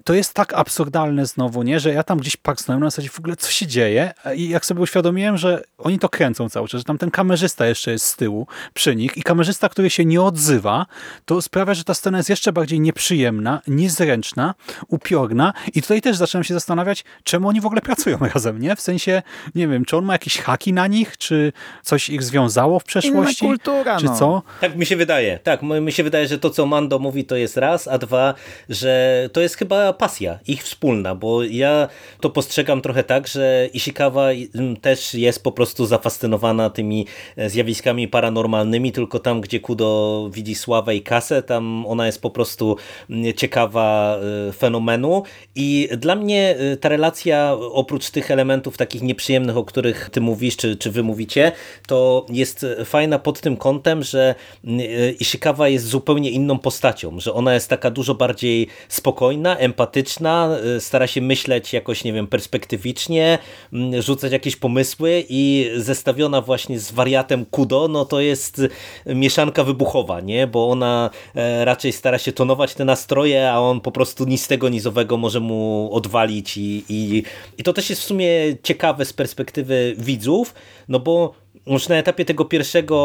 To jest tak absurdalne znowu, nie? Że ja tam gdzieś paksnąłem na zasadzie w ogóle co się dzieje i jak sobie uświadomiłem, że oni to kręcą cały czas, że tam ten kamerzysta jeszcze jest z tyłu przy nich i kamerzysta, który się nie odzywa, to sprawia, że ta scena jest jeszcze bardziej nieprzyjemna, niezręczna, upiorna i tutaj też zaczynam się zastanawiać, czemu oni w ogóle pracują razem, nie? W sensie, nie wiem, czy on ma jakieś haki na nich, czy coś ich związało w przeszłości, Inna kultura, czy no. co? Tak mi się wydaje. Tak, mi się wydaje, że to co Mando mówi to jest raz, a dwa, że to jest chyba pasja ich wspólna, bo ja to postrzegam trochę tak, że Ishikawa mm, też jest po prostu zafascynowana tymi e, zjawiskami paranormalnymi, tylko tam, gdzie Kudo widzi sławę i kasę, tam ona jest po prostu mm, ciekawa e, fenomenu. I dla mnie e, ta relacja oprócz tych elementów takich nieprzyjemnych, o których ty mówisz, czy, czy wy mówicie, to jest fajna pod tym kątem, że mm, Ishikawa jest zupełnie inną postacią, że ona jest taka dużo bardziej spokojna, empatyczna, y, stara się myśleć jakoś, nie wiem, perspektywicznie, mm, rzucać jakieś pomysły i zestawiona właśnie z wariatem Kudo, no to jest mieszanka wybuchowa, nie? Bo ona e, raczej stara się tonować te nastroje, a on po prostu nic tego nizowego może mu odwalić i, i, i to też jest w sumie ciekawe z perspektywy widzów, no bo już na etapie tego pierwszego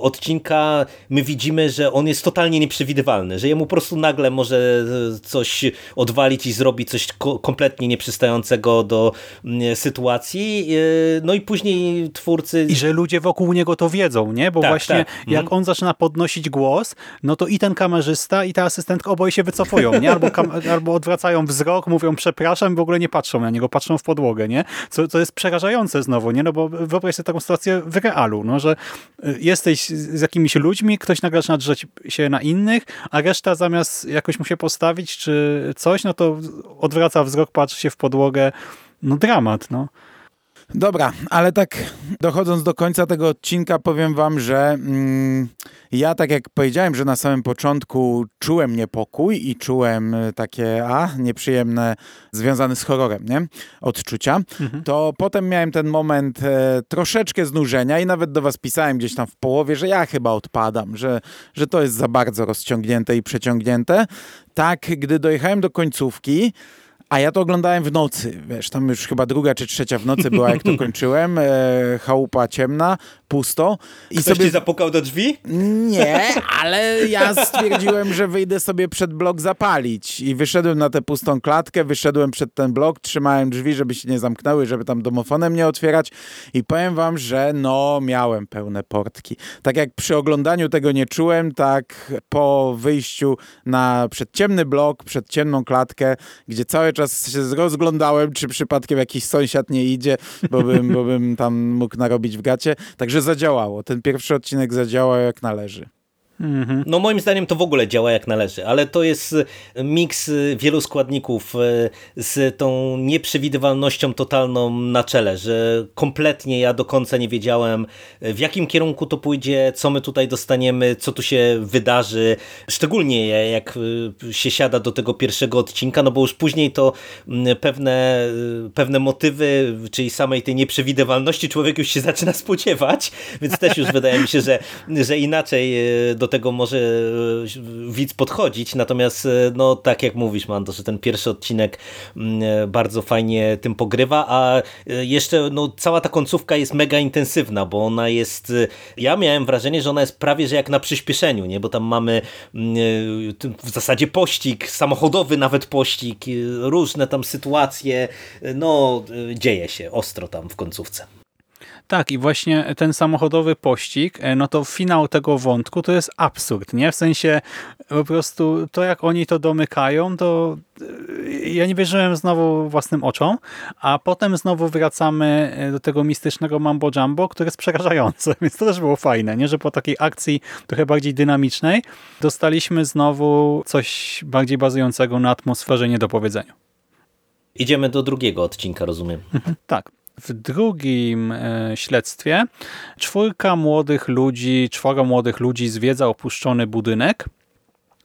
odcinka my widzimy, że on jest totalnie nieprzewidywalny, że jemu po prostu nagle może e, coś odwalić i zrobić coś ko kompletnie nieprzystającego do mm, sytuacji. e, No i później twórcy... I że ludzie wokół niego to wiedzą, nie? Bo Tak, właśnie tak. jak Mhm. on zaczyna podnosić głos, no to i ten kamerzysta, i ta asystentka oboje się wycofują, nie? Albo, albo odwracają wzrok, mówią przepraszam w ogóle nie patrzą na niego, patrzą w podłogę, nie? Co, co jest przerażające znowu, nie? No bo wyobraź sobie taką sytuację w realu, no, że y, jesteś z jakimiś ludźmi, ktoś nagle zaczyna drzeć się na innych, a reszta zamiast jakoś mu się postawić czy coś, no to odwraca wzrok, patrzy się w podłogę. No dramat, no. Dobra, ale tak dochodząc do końca tego odcinka powiem wam, że mm, ja tak jak powiedziałem, że na samym początku czułem niepokój i czułem y, takie, a, nieprzyjemne, związane z horrorem, nie? Odczucia, to potem miałem ten moment e, troszeczkę znużenia i nawet do was pisałem gdzieś tam w połowie, że ja chyba odpadam, że, że to jest za bardzo rozciągnięte i przeciągnięte. Tak, gdy dojechałem do końcówki, a ja to oglądałem w nocy, wiesz, tam już chyba druga czy trzecia w nocy była, jak to kończyłem. E, chałupa ciemna, pusto. I Ktoś sobie ci zapukał do drzwi? nie, ale ja stwierdziłem, że wyjdę sobie przed blok zapalić. I wyszedłem na tę pustą klatkę, wyszedłem przed ten blok, trzymałem drzwi, żeby się nie zamknęły, żeby tam domofonem nie otwierać. I powiem wam, że no, miałem pełne portki. Tak jak przy oglądaniu tego nie czułem, tak po wyjściu na przed ciemny blok, przed ciemną klatkę, gdzie cały czas się rozglądałem, czy przypadkiem jakiś sąsiad nie idzie, bo bym, bo bym tam mógł narobić w gacie. Także zadziałało. Ten pierwszy odcinek zadziałał jak należy. No moim zdaniem to w ogóle działa jak należy, ale to jest miks wielu składników z tą nieprzewidywalnością totalną na czele, że kompletnie ja do końca nie wiedziałem w jakim kierunku to pójdzie, co my tutaj dostaniemy, co tu się wydarzy, szczególnie jak się siada do tego pierwszego odcinka, no bo już później to pewne, pewne motywy, czyli samej tej nieprzewidywalności człowiek już się zaczyna spodziewać, więc też już wydaje mi się, że, że inaczej do tego może e, widz podchodzić, natomiast e, no tak jak mówisz Mando, że ten pierwszy odcinek mm, e, bardzo fajnie tym pogrywa, a jeszcze no, cała ta końcówka jest mega intensywna, bo ona jest, ja miałem wrażenie, że ona jest prawie, że jak na przyspieszeniu, nie? bo tam mamy mm, w zasadzie pościg, samochodowy nawet pościg, różne tam sytuacje, no dzieje się ostro tam w końcówce. Tak, i właśnie ten samochodowy pościg, e, no to finał tego wątku to jest absurd, nie? W sensie po prostu to, jak oni to domykają, to e, ja nie wierzyłem znowu własnym oczom, a potem znowu wracamy e, do tego mistycznego mambo jumbo, które jest przerażające, więc to też było fajne, nie? Że po takiej akcji trochę bardziej dynamicznej dostaliśmy znowu coś bardziej bazującego na atmosferze niedopowiedzeniu. Idziemy do drugiego odcinka, rozumiem. tak. W drugim e, śledztwie. Czwórka młodych ludzi, czworo młodych ludzi zwiedza opuszczony budynek.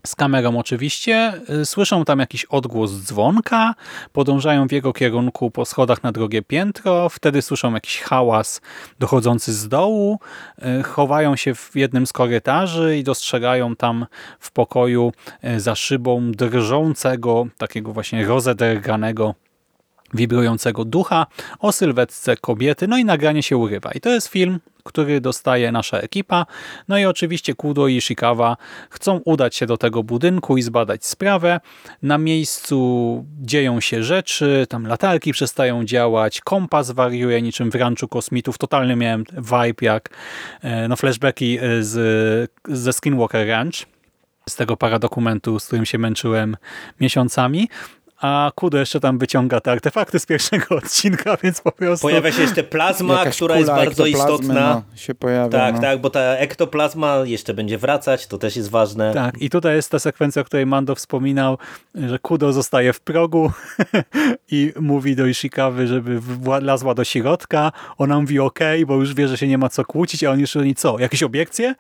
Z kamerą oczywiście, e, słyszą tam jakiś odgłos dzwonka, podążają w jego kierunku po schodach na drugie piętro, wtedy słyszą jakiś hałas dochodzący z dołu, e, chowają się w jednym z korytarzy i dostrzegają tam w pokoju za szybą drżącego, takiego właśnie rozedrganego wibrującego ducha, o sylwetce kobiety, no i nagranie się urywa. I to jest film, który dostaje nasza ekipa. No i oczywiście Kudo i Ishikawa chcą udać się do tego budynku i zbadać sprawę. Na miejscu dzieją się rzeczy, tam latarki przestają działać, kompas wariuje niczym w ranczu kosmitów. Totalny miałem vibe jak e, no, flashbacki e, z, ze Skinwalker Ranch z tego paradokumentu, z którym się męczyłem miesiącami a Kudo jeszcze tam wyciąga te artefakty z pierwszego odcinka, więc po prostu... Pojawia się jeszcze plazma, Jakaś która jest bardzo istotna. No, się pojawia, tak, no. tak, bo ta ektoplazma jeszcze będzie wracać, to też jest ważne. Tak, i tutaj jest ta sekwencja, o której Mando wspominał, że Kudo zostaje w progu i mówi do Ishikawy, żeby wlazła do środka. Ona mówi ok, bo już wie, że się nie ma co kłócić, a on już mówi co, jakieś obiekcje?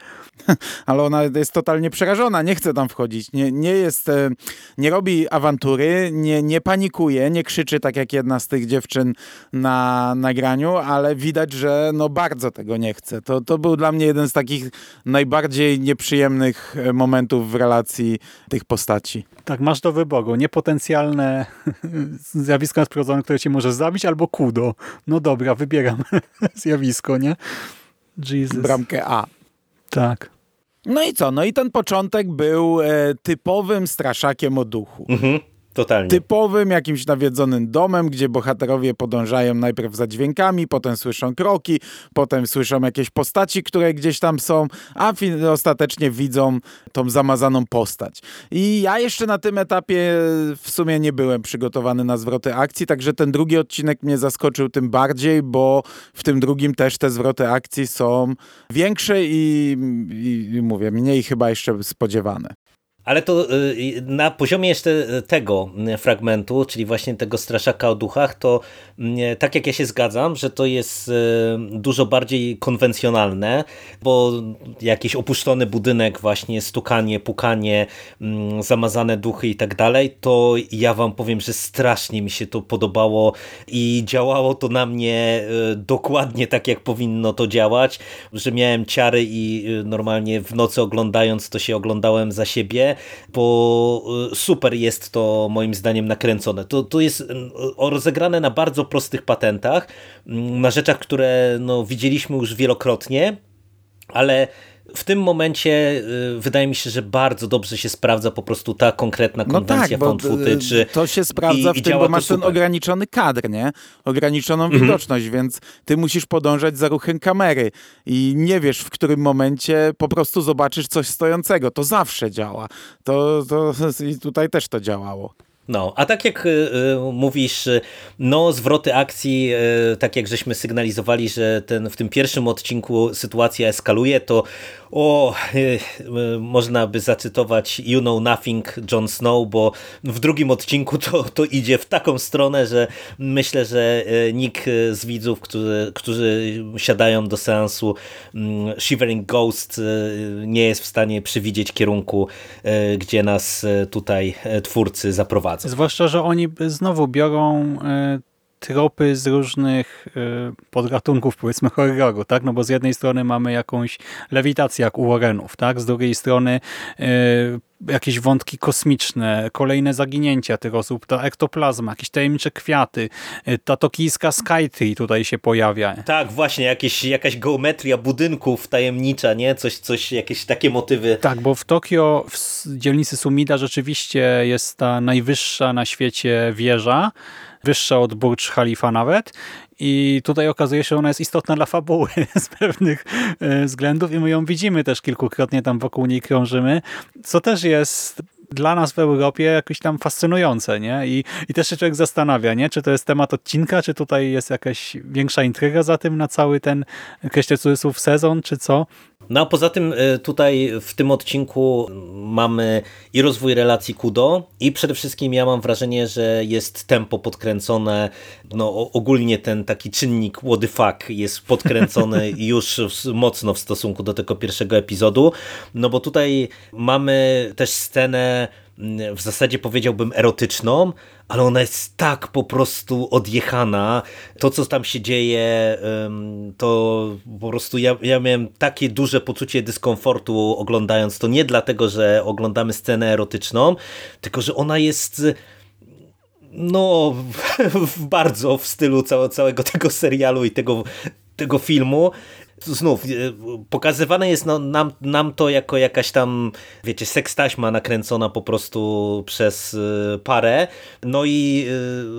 Ale ona jest totalnie przerażona, nie chce tam wchodzić, nie, nie jest, e, nie robi awantury, nie nie, nie panikuje, nie krzyczy tak jak jedna z tych dziewczyn na nagraniu, ale widać, że no bardzo tego nie chce. To, to był dla mnie jeden z takich najbardziej nieprzyjemnych e, momentów w relacji tych postaci. Tak, masz do wyboru. Niepotencjalne zjawisko nadprowadzone, które cię może zabić, albo kudo. No dobra, wybieram zjawisko, nie? Jesus. Bramkę A. Tak. No i co? No i ten początek był e, typowym straszakiem o duchu. Mhm. Totalnie. typowym jakimś nawiedzonym domem, gdzie bohaterowie podążają najpierw za dźwiękami, potem słyszą kroki, potem słyszą jakieś postaci, które gdzieś tam są, a ostatecznie widzą tą zamazaną postać. I ja jeszcze na tym etapie w sumie nie byłem przygotowany na zwroty akcji, także ten drugi odcinek mnie zaskoczył tym bardziej, bo w tym drugim też te zwroty akcji są większe i, i, i mówię, mniej chyba jeszcze spodziewane. Ale to y, na poziomie jeszcze tego fragmentu, czyli właśnie tego straszaka o duchach, to mm, tak jak ja się zgadzam, że to jest y, dużo bardziej konwencjonalne, bo jakiś opuszczony budynek, właśnie stukanie, pukanie, mm, zamazane duchy i tak dalej, to ja wam powiem, że strasznie mi się to podobało i działało to na mnie y, dokładnie tak, jak powinno to działać, że miałem ciary i normalnie w nocy oglądając to się oglądałem za siebie bo y, super jest to moim zdaniem nakręcone. To, to jest y, rozegrane na bardzo prostych patentach, mm, na rzeczach, które no, widzieliśmy już wielokrotnie, ale w tym momencie y, wydaje mi się, że bardzo dobrze się sprawdza po prostu ta konkretna konwencja no tak, found footage. To się sprawdza i, w tym, bo masz ten ograniczony kadr, nie? Ograniczoną mhm. widoczność, więc ty musisz podążać za ruchem kamery i nie wiesz, w którym momencie po prostu zobaczysz coś stojącego. To zawsze działa. To, to i tutaj też to działało. No, a tak jak y, y, mówisz, y, no zwroty akcji, y, tak jak żeśmy sygnalizowali, że ten, w tym pierwszym odcinku sytuacja eskaluje, to o, y, y, można by zacytować You Know Nothing Jon Snow, bo w drugim odcinku to, to idzie w taką stronę, że myślę, że nikt z widzów, którzy, którzy siadają do seansu mm, Shivering Ghost nie jest w stanie przewidzieć kierunku, gdzie nas tutaj twórcy zaprowadzą prowadzą. Zwłaszcza, że oni znowu biorą e, tropy z różnych e, podgatunków, powiedzmy, horroru, tak? No bo z jednej strony mamy jakąś lewitację jak u Warrenów, tak? Z drugiej strony e, jakieś wątki kosmiczne, kolejne zaginięcia tych osób, ta ektoplazma, jakieś tajemnicze kwiaty, e, ta tokijska Skytree tutaj się pojawia. Tak, właśnie, jakieś, jakaś geometria budynków tajemnicza, nie? Coś, coś, jakieś takie motywy. Tak, bo w Tokio, w dzielnicy Sumida rzeczywiście jest ta najwyższa na świecie wieża, wyższa od Burj Khalifa nawet. I tutaj okazuje się, że ona jest istotna dla fabuły z pewnych e, względów i my ją widzimy też kilkukrotnie, tam wokół niej krążymy, co też jest dla nas w Europie jakoś tam fascynujące, nie? I, I też się człowiek zastanawia, nie? Czy to jest temat odcinka, czy tutaj jest jakaś większa intryga za tym na cały ten, kreślę cudzysłów, sezon, czy co? No a poza tym e, tutaj w tym odcinku mamy i rozwój relacji Kudo i przede wszystkim ja mam wrażenie, że jest tempo podkręcone, no ogólnie ten taki czynnik what the fuck jest podkręcony już mocno w stosunku do tego pierwszego epizodu, no bo tutaj mamy też scenę w zasadzie powiedziałbym erotyczną, ale ona jest tak po prostu odjechana. To, co tam się dzieje, to po prostu ja, ja miałem takie duże poczucie dyskomfortu oglądając to. Nie dlatego, że oglądamy scenę erotyczną, tylko, że ona jest no bardzo w stylu całego tego serialu i tego, tego filmu znów, e, pokazywane jest no, nam, nam to jako jakaś tam, wiecie, sekstaśma nakręcona po prostu przez e, parę, no i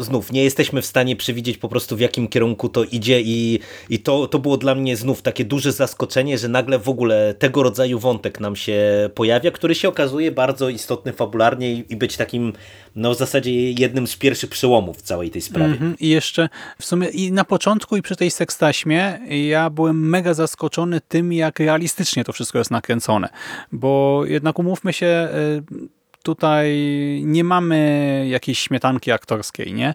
e, znów nie jesteśmy w stanie przewidzieć po prostu w jakim kierunku to idzie i, i to, to było dla mnie znów takie duże zaskoczenie, że nagle w ogóle tego rodzaju wątek nam się pojawia, który się okazuje bardzo istotny fabularnie i, być takim no w zasadzie jednym z pierwszych przełomów w całej tej sprawie. Mm -hmm. I jeszcze w sumie i na początku i przy tej sekstaśmie ja byłem mega zaskoczony tym, jak realistycznie to wszystko jest nakręcone, bo jednak umówmy się, y, tutaj nie mamy jakiejś śmietanki aktorskiej, nie?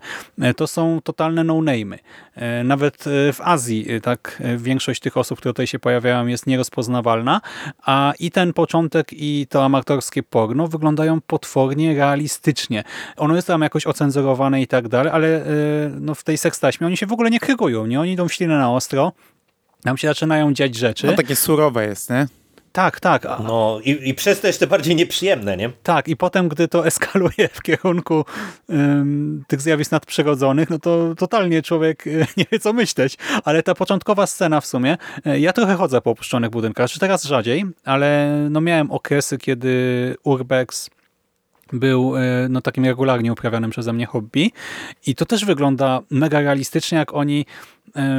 To są totalne no-name'y. E, nawet w Azji tak większość tych osób, które tutaj się pojawiają jest nierozpoznawalna, a i ten początek i to amatorskie porno wyglądają potwornie realistycznie. Ono jest tam jakoś ocenzurowane i tak dalej, ale no, w tej sekstaśmie oni się w ogóle nie krygują, nie? Oni idą w ślinę na ostro, tam się zaczynają dziać rzeczy. No takie surowe jest, nie? Tak, tak. No i, i przez to jeszcze bardziej nieprzyjemne, nie? Tak, i potem, gdy to eskaluje w kierunku um, tych zjawisk nadprzyrodzonych, no to totalnie człowiek e, nie wie, co myśleć. Ale ta początkowa scena w sumie, e, ja trochę chodzę po opuszczonych budynkach, czy teraz rzadziej, ale no miałem okresy, kiedy Urbex był e, no, takim regularnie uprawianym przeze mnie hobby i to też wygląda mega realistycznie, jak oni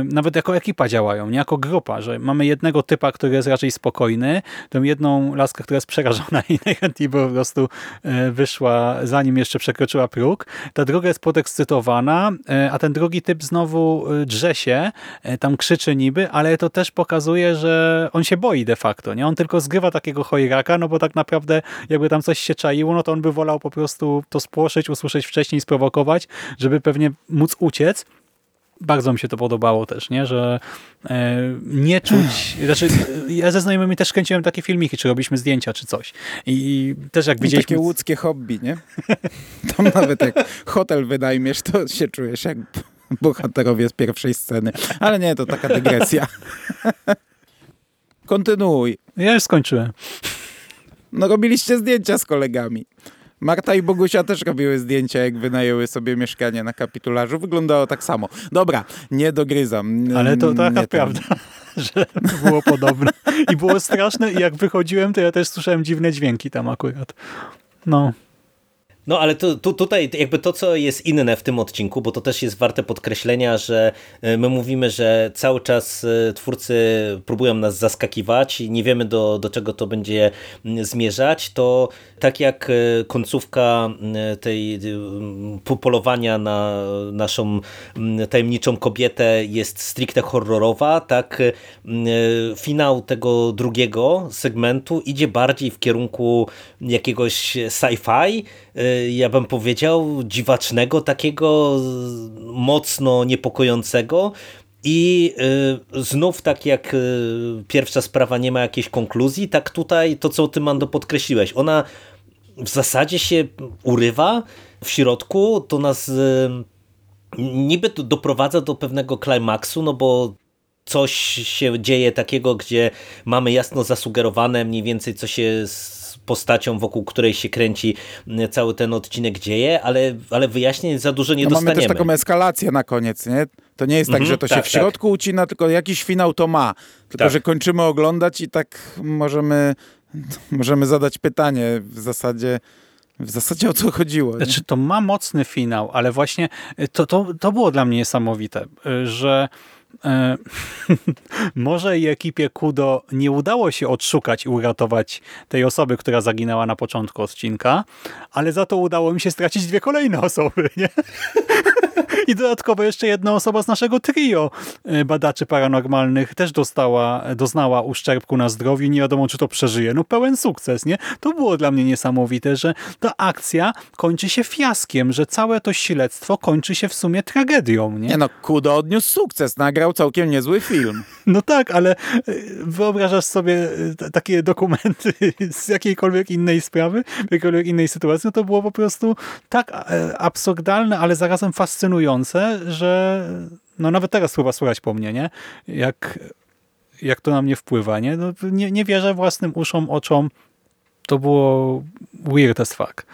nawet jako ekipa działają, nie jako grupa, że mamy jednego typa, który jest raczej spokojny, tą jedną laskę, która jest przerażona i najchętniej po prostu e, wyszła, zanim jeszcze przekroczyła próg. Ta druga jest podekscytowana, e, a ten drugi typ znowu drze się, tam krzyczy niby, ale to też pokazuje, że on się boi de facto, nie? On tylko zgrywa takiego chojraka, no bo tak naprawdę jakby tam coś się czaiło, no to on by wolał po prostu to spłoszyć, usłyszeć wcześniej, sprowokować, żeby pewnie móc uciec bardzo mi się to podobało też, nie? że e, nie czuć, znaczy ja ze znajomymi też kręciłem takie filmiki, czy robiliśmy zdjęcia, czy coś. I, też jak widzieliśmy... Takie łódzkie hobby, nie? Tam nawet jak hotel wynajmiesz, to się czujesz jak bohaterowie z pierwszej sceny. Ale nie, to taka dygresja. Kontynuuj. Ja już skończyłem. No robiliście zdjęcia z kolegami. Marta i Bogusia też robiły zdjęcia, jak wynajęły sobie mieszkanie na kapitularzu. Wyglądało tak samo. Dobra, nie dogryzam. Ale to taka prawda, że było podobne. I było straszne i jak wychodziłem, to ja też słyszałem dziwne dźwięki tam akurat. No. No ale tu, tu, tutaj jakby to, co jest inne w tym odcinku, bo to też jest warte podkreślenia, że e, my mówimy, że cały czas e, twórcy próbują nas zaskakiwać i nie wiemy do, do czego to będzie zmierzać, to tak jak e, końcówka tej polowania na naszą tajemniczą kobietę jest stricte horrorowa, tak finał tego drugiego segmentu idzie bardziej w kierunku jakiegoś sci-fi, ja bym powiedział, dziwacznego, takiego mocno niepokojącego. I y, znów tak jak y, pierwsza sprawa nie ma jakiejś konkluzji, tak tutaj to co ty Mando podkreśliłeś, ona w zasadzie się urywa w środku, to nas niby doprowadza do pewnego klimaksu, no bo coś się dzieje takiego, gdzie mamy jasno zasugerowane mniej więcej co się postacią, wokół której się kręci cały ten odcinek dzieje, ale, ale wyjaśnień za dużo nie no dostaniemy. Mamy też taką eskalację na koniec, nie? To nie jest tak, mhm, że to tak, się w środku tak. ucina, tylko jakiś finał to ma. Tylko, tak. że kończymy oglądać i tak możemy, możemy zadać pytanie w zasadzie, w zasadzie o co chodziło. Nie? Znaczy to ma mocny finał, ale właśnie to, to, to było dla mnie niesamowite, że E, może i ekipie Kudo nie udało się odszukać i uratować tej osoby, która zaginęła na początku odcinka, ale za to udało mi się stracić dwie kolejne osoby, nie? I dodatkowo jeszcze jedna osoba z naszego trio e, badaczy paranormalnych też dostała, doznała uszczerbku na zdrowiu nie wiadomo, czy to przeżyje. No pełen sukces, nie? To było dla mnie niesamowite, że ta akcja kończy się fiaskiem, że całe to śledztwo kończy się w sumie tragedią, nie? Nie no, Kudo odniósł sukces, nagrał całkiem niezły film. No tak, ale e, wyobrażasz sobie e, takie dokumenty z jakiejkolwiek innej sprawy, w jakiejkolwiek innej sytuacji, no to było po prostu tak absurdalne, ale zarazem fascynujące że no nawet teraz chyba słychać po mnie, nie? Jak, jak to na mnie wpływa, nie? No, nie? Nie wierzę własnym uszom, oczom. To było weird as fuck.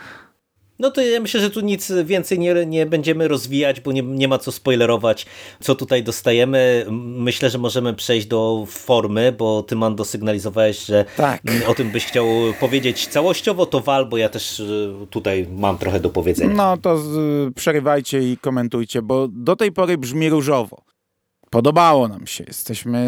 No to ja myślę, że tu nic więcej nie, nie będziemy rozwijać, bo nie, nie ma co spoilerować, co tutaj dostajemy. Myślę, że możemy przejść do formy, bo ty, Mando, sygnalizowałeś, że tak. o tym byś chciał powiedzieć całościowo, to wal, bo ja też y, tutaj mam trochę do powiedzenia. No to z, przerywajcie i komentujcie, bo do tej pory brzmi różowo. Podobało nam się, jesteśmy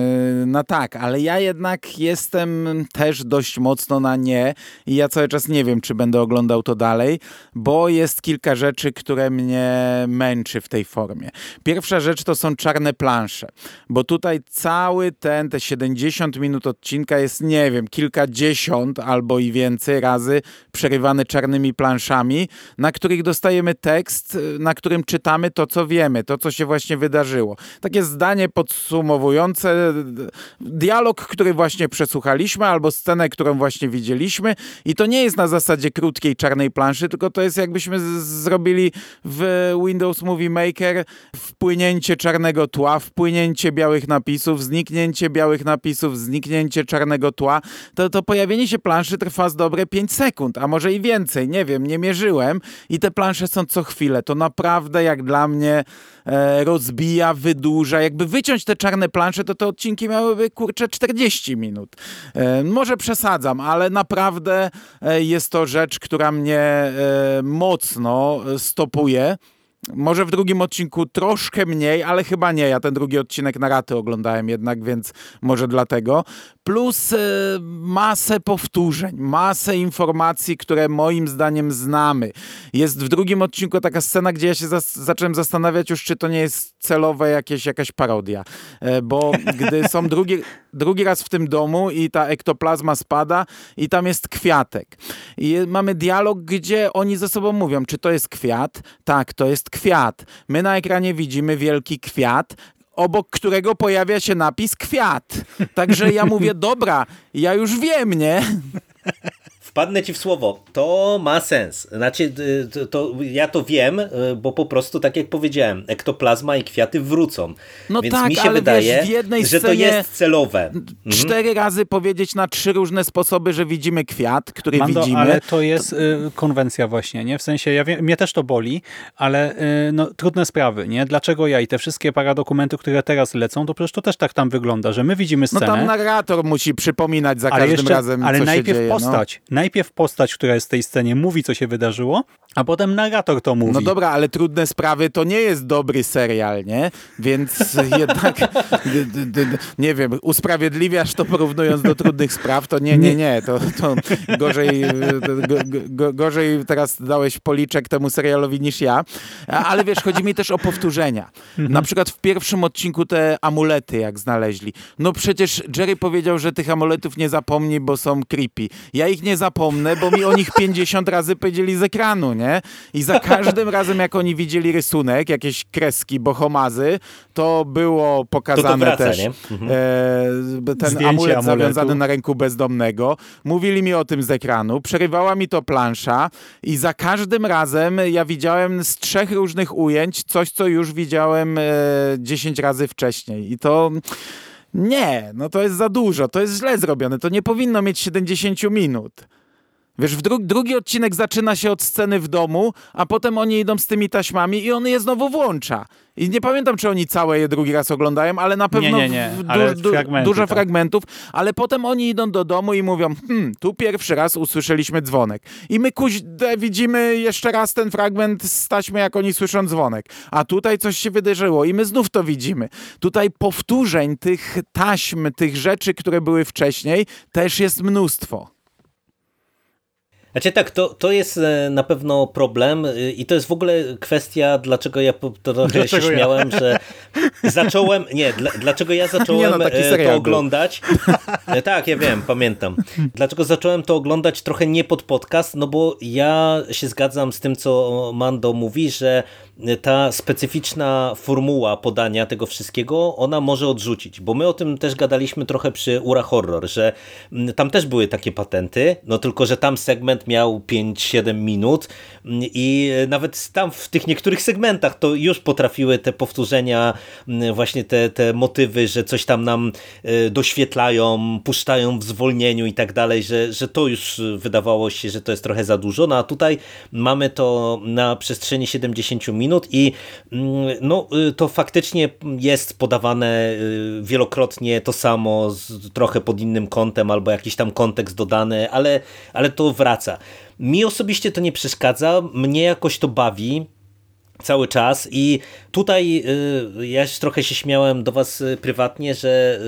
na tak, ale ja jednak jestem też dość mocno na nie i ja cały czas nie wiem, czy będę oglądał to dalej, bo jest kilka rzeczy, które mnie męczy w tej formie. Pierwsza rzecz to są czarne plansze, bo tutaj cały ten, te 70 minut odcinka jest, nie wiem, kilkadziesiąt albo i więcej razy przerywany czarnymi planszami, na których dostajemy tekst, na którym czytamy to, co wiemy, to, co się właśnie wydarzyło. Takie zdanie zdanie podsumowujące dialog, który właśnie przesłuchaliśmy, albo scenę, którą właśnie widzieliśmy. I to nie jest na zasadzie krótkiej czarnej planszy, tylko to jest jakbyśmy zrobili w Windows Movie Maker wpłynięcie czarnego tła, wpłynięcie białych napisów, zniknięcie białych napisów, zniknięcie czarnego tła. To, to pojawienie się planszy trwa z dobre 5 sekund, a może i więcej. Nie wiem, nie mierzyłem. I te plansze są co chwilę. To naprawdę jak dla mnie e, rozbija, wydłuża, jakby wyciąć te czarne plansze, to te odcinki miałyby, kurczę, 40 minut. E, może przesadzam, ale naprawdę e, jest to rzecz, która mnie e, mocno stopuje. Może w drugim odcinku troszkę mniej, ale chyba nie. Ja ten drugi odcinek na raty oglądałem jednak, więc może dlatego. Plus e, masę powtórzeń, masę informacji, które moim zdaniem znamy. Jest w drugim odcinku taka scena, gdzie ja się zas zacząłem zastanawiać już, czy to nie jest celowe jakieś, jakaś parodia. E, bo gdy są drugi, drugi raz w tym domu i ta ektoplazma spada i tam jest kwiatek. I mamy dialog, gdzie oni ze sobą mówią, czy to jest kwiat? Tak, to jest kwiat. My na ekranie widzimy wielki kwiat, obok którego pojawia się napis kwiat. Także ja mówię, dobra, ja już wiem, nie? Wpadnę ci w słowo. To ma sens. Znaczy, y, to, to, ja to wiem, y, bo po prostu, tak jak powiedziałem, ektoplazma i kwiaty wrócą. No Więc tak, mi się wydaje, wiesz, że to jest celowe. Mhm. Cztery razy powiedzieć na trzy różne sposoby, że widzimy kwiat, który Mando, widzimy. ale to jest y, konwencja właśnie, nie? W sensie, ja wiem, mnie też to boli, ale y, no, trudne sprawy, nie? Dlaczego ja i te wszystkie paradokumenty, które teraz lecą, to przecież to też tak tam wygląda, że my widzimy scenę. No tam narrator musi przypominać za każdym jeszcze, razem, Ale co najpierw się dzieje, postać. No najpierw postać, która jest w tej scenie, mówi, co się wydarzyło, A potem narrator to mówi. No dobra, ale Trudne Sprawy to nie jest dobry serial, nie? Więc jednak, nie wiem, usprawiedliwiasz to porównując do Trudnych Spraw, to nie, nie, nie, to, to gorzej, go, go, gorzej teraz dałeś policzek temu serialowi niż ja. Ale wiesz, chodzi mi też o powtórzenia. Na przykład w pierwszym odcinku te amulety, jak znaleźli. No przecież Jerry powiedział, że tych amuletów nie zapomni, bo są creepy. Ja ich nie zapomnę, bo mi o nich 50 razy powiedzieli z ekranu, nie? I za każdym razem, jak oni widzieli rysunek, jakieś kreski, bohomazy, to było pokazane To to wraca, też nie? Mhm. e, ten Zdjęcie amulet amuletu. zawiązany na ręku bezdomnego. Mówili mi o tym z ekranu, przerywała mi to plansza i za każdym razem ja widziałem z trzech różnych ujęć coś, co już widziałem e, 10 razy wcześniej. I to... Nie, no to jest za dużo, to jest źle zrobione, to nie powinno mieć 70 minut. Wiesz, w dru drugi odcinek zaczyna się od sceny w domu, a potem oni idą z tymi taśmami i on je znowu włącza. I nie pamiętam, czy oni całe je drugi raz oglądają, ale na pewno nie, nie, w- du ale du fragmenty, dużo tak. fragmentów, ale potem oni idą do domu i mówią, hmm, tu pierwszy raz usłyszeliśmy dzwonek. I my kuźde widzimy jeszcze raz ten fragment z taśmy, jak oni słyszą dzwonek. A tutaj coś się wydarzyło i my znów to widzimy. Tutaj powtórzeń tych taśm, tych rzeczy, które były wcześniej, też jest mnóstwo. Znaczy tak, to, to jest e, na pewno problem y, i to jest w ogóle kwestia, dlaczego ja trochę Dlaczego się ja? śmiałem, że zacząłem, nie, dla, dlaczego ja Nie zacząłem no, to oglądać. E, Tak, ja wiem, pamiętam. Dlaczego zacząłem to oglądać trochę nie pod podcast, no bo ja się zgadzam z tym, co Mando mówi, że ta specyficzna formuła podania tego wszystkiego, ona może odrzucić, bo my o tym też gadaliśmy trochę przy Ura Horror, że mm, tam też były takie patenty, no tylko, że tam segment miał 5-7 minut i nawet tam w tych niektórych segmentach to już potrafiły te powtórzenia, właśnie te, te motywy, że coś tam nam y, doświetlają, puszczają w zwolnieniu i tak dalej, że, że to już wydawało się, że to jest trochę za dużo, no a tutaj mamy to na przestrzeni 70 minut i no, y, to faktycznie jest podawane y, wielokrotnie to samo, z, trochę pod innym kątem albo jakiś tam kontekst dodany, ale, ale to wraca. Mi osobiście to nie przeszkadza, mnie jakoś to bawi, cały czas i tutaj y, ja trochę się śmiałem do was y, prywatnie, że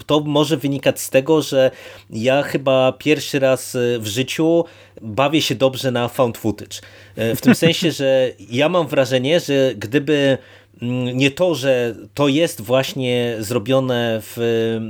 y, to może wynikać z tego, że ja chyba pierwszy raz y, w życiu bawię się dobrze na found footage. Y, W tym sensie, że ja mam wrażenie, że gdyby nie to, że to jest właśnie zrobione w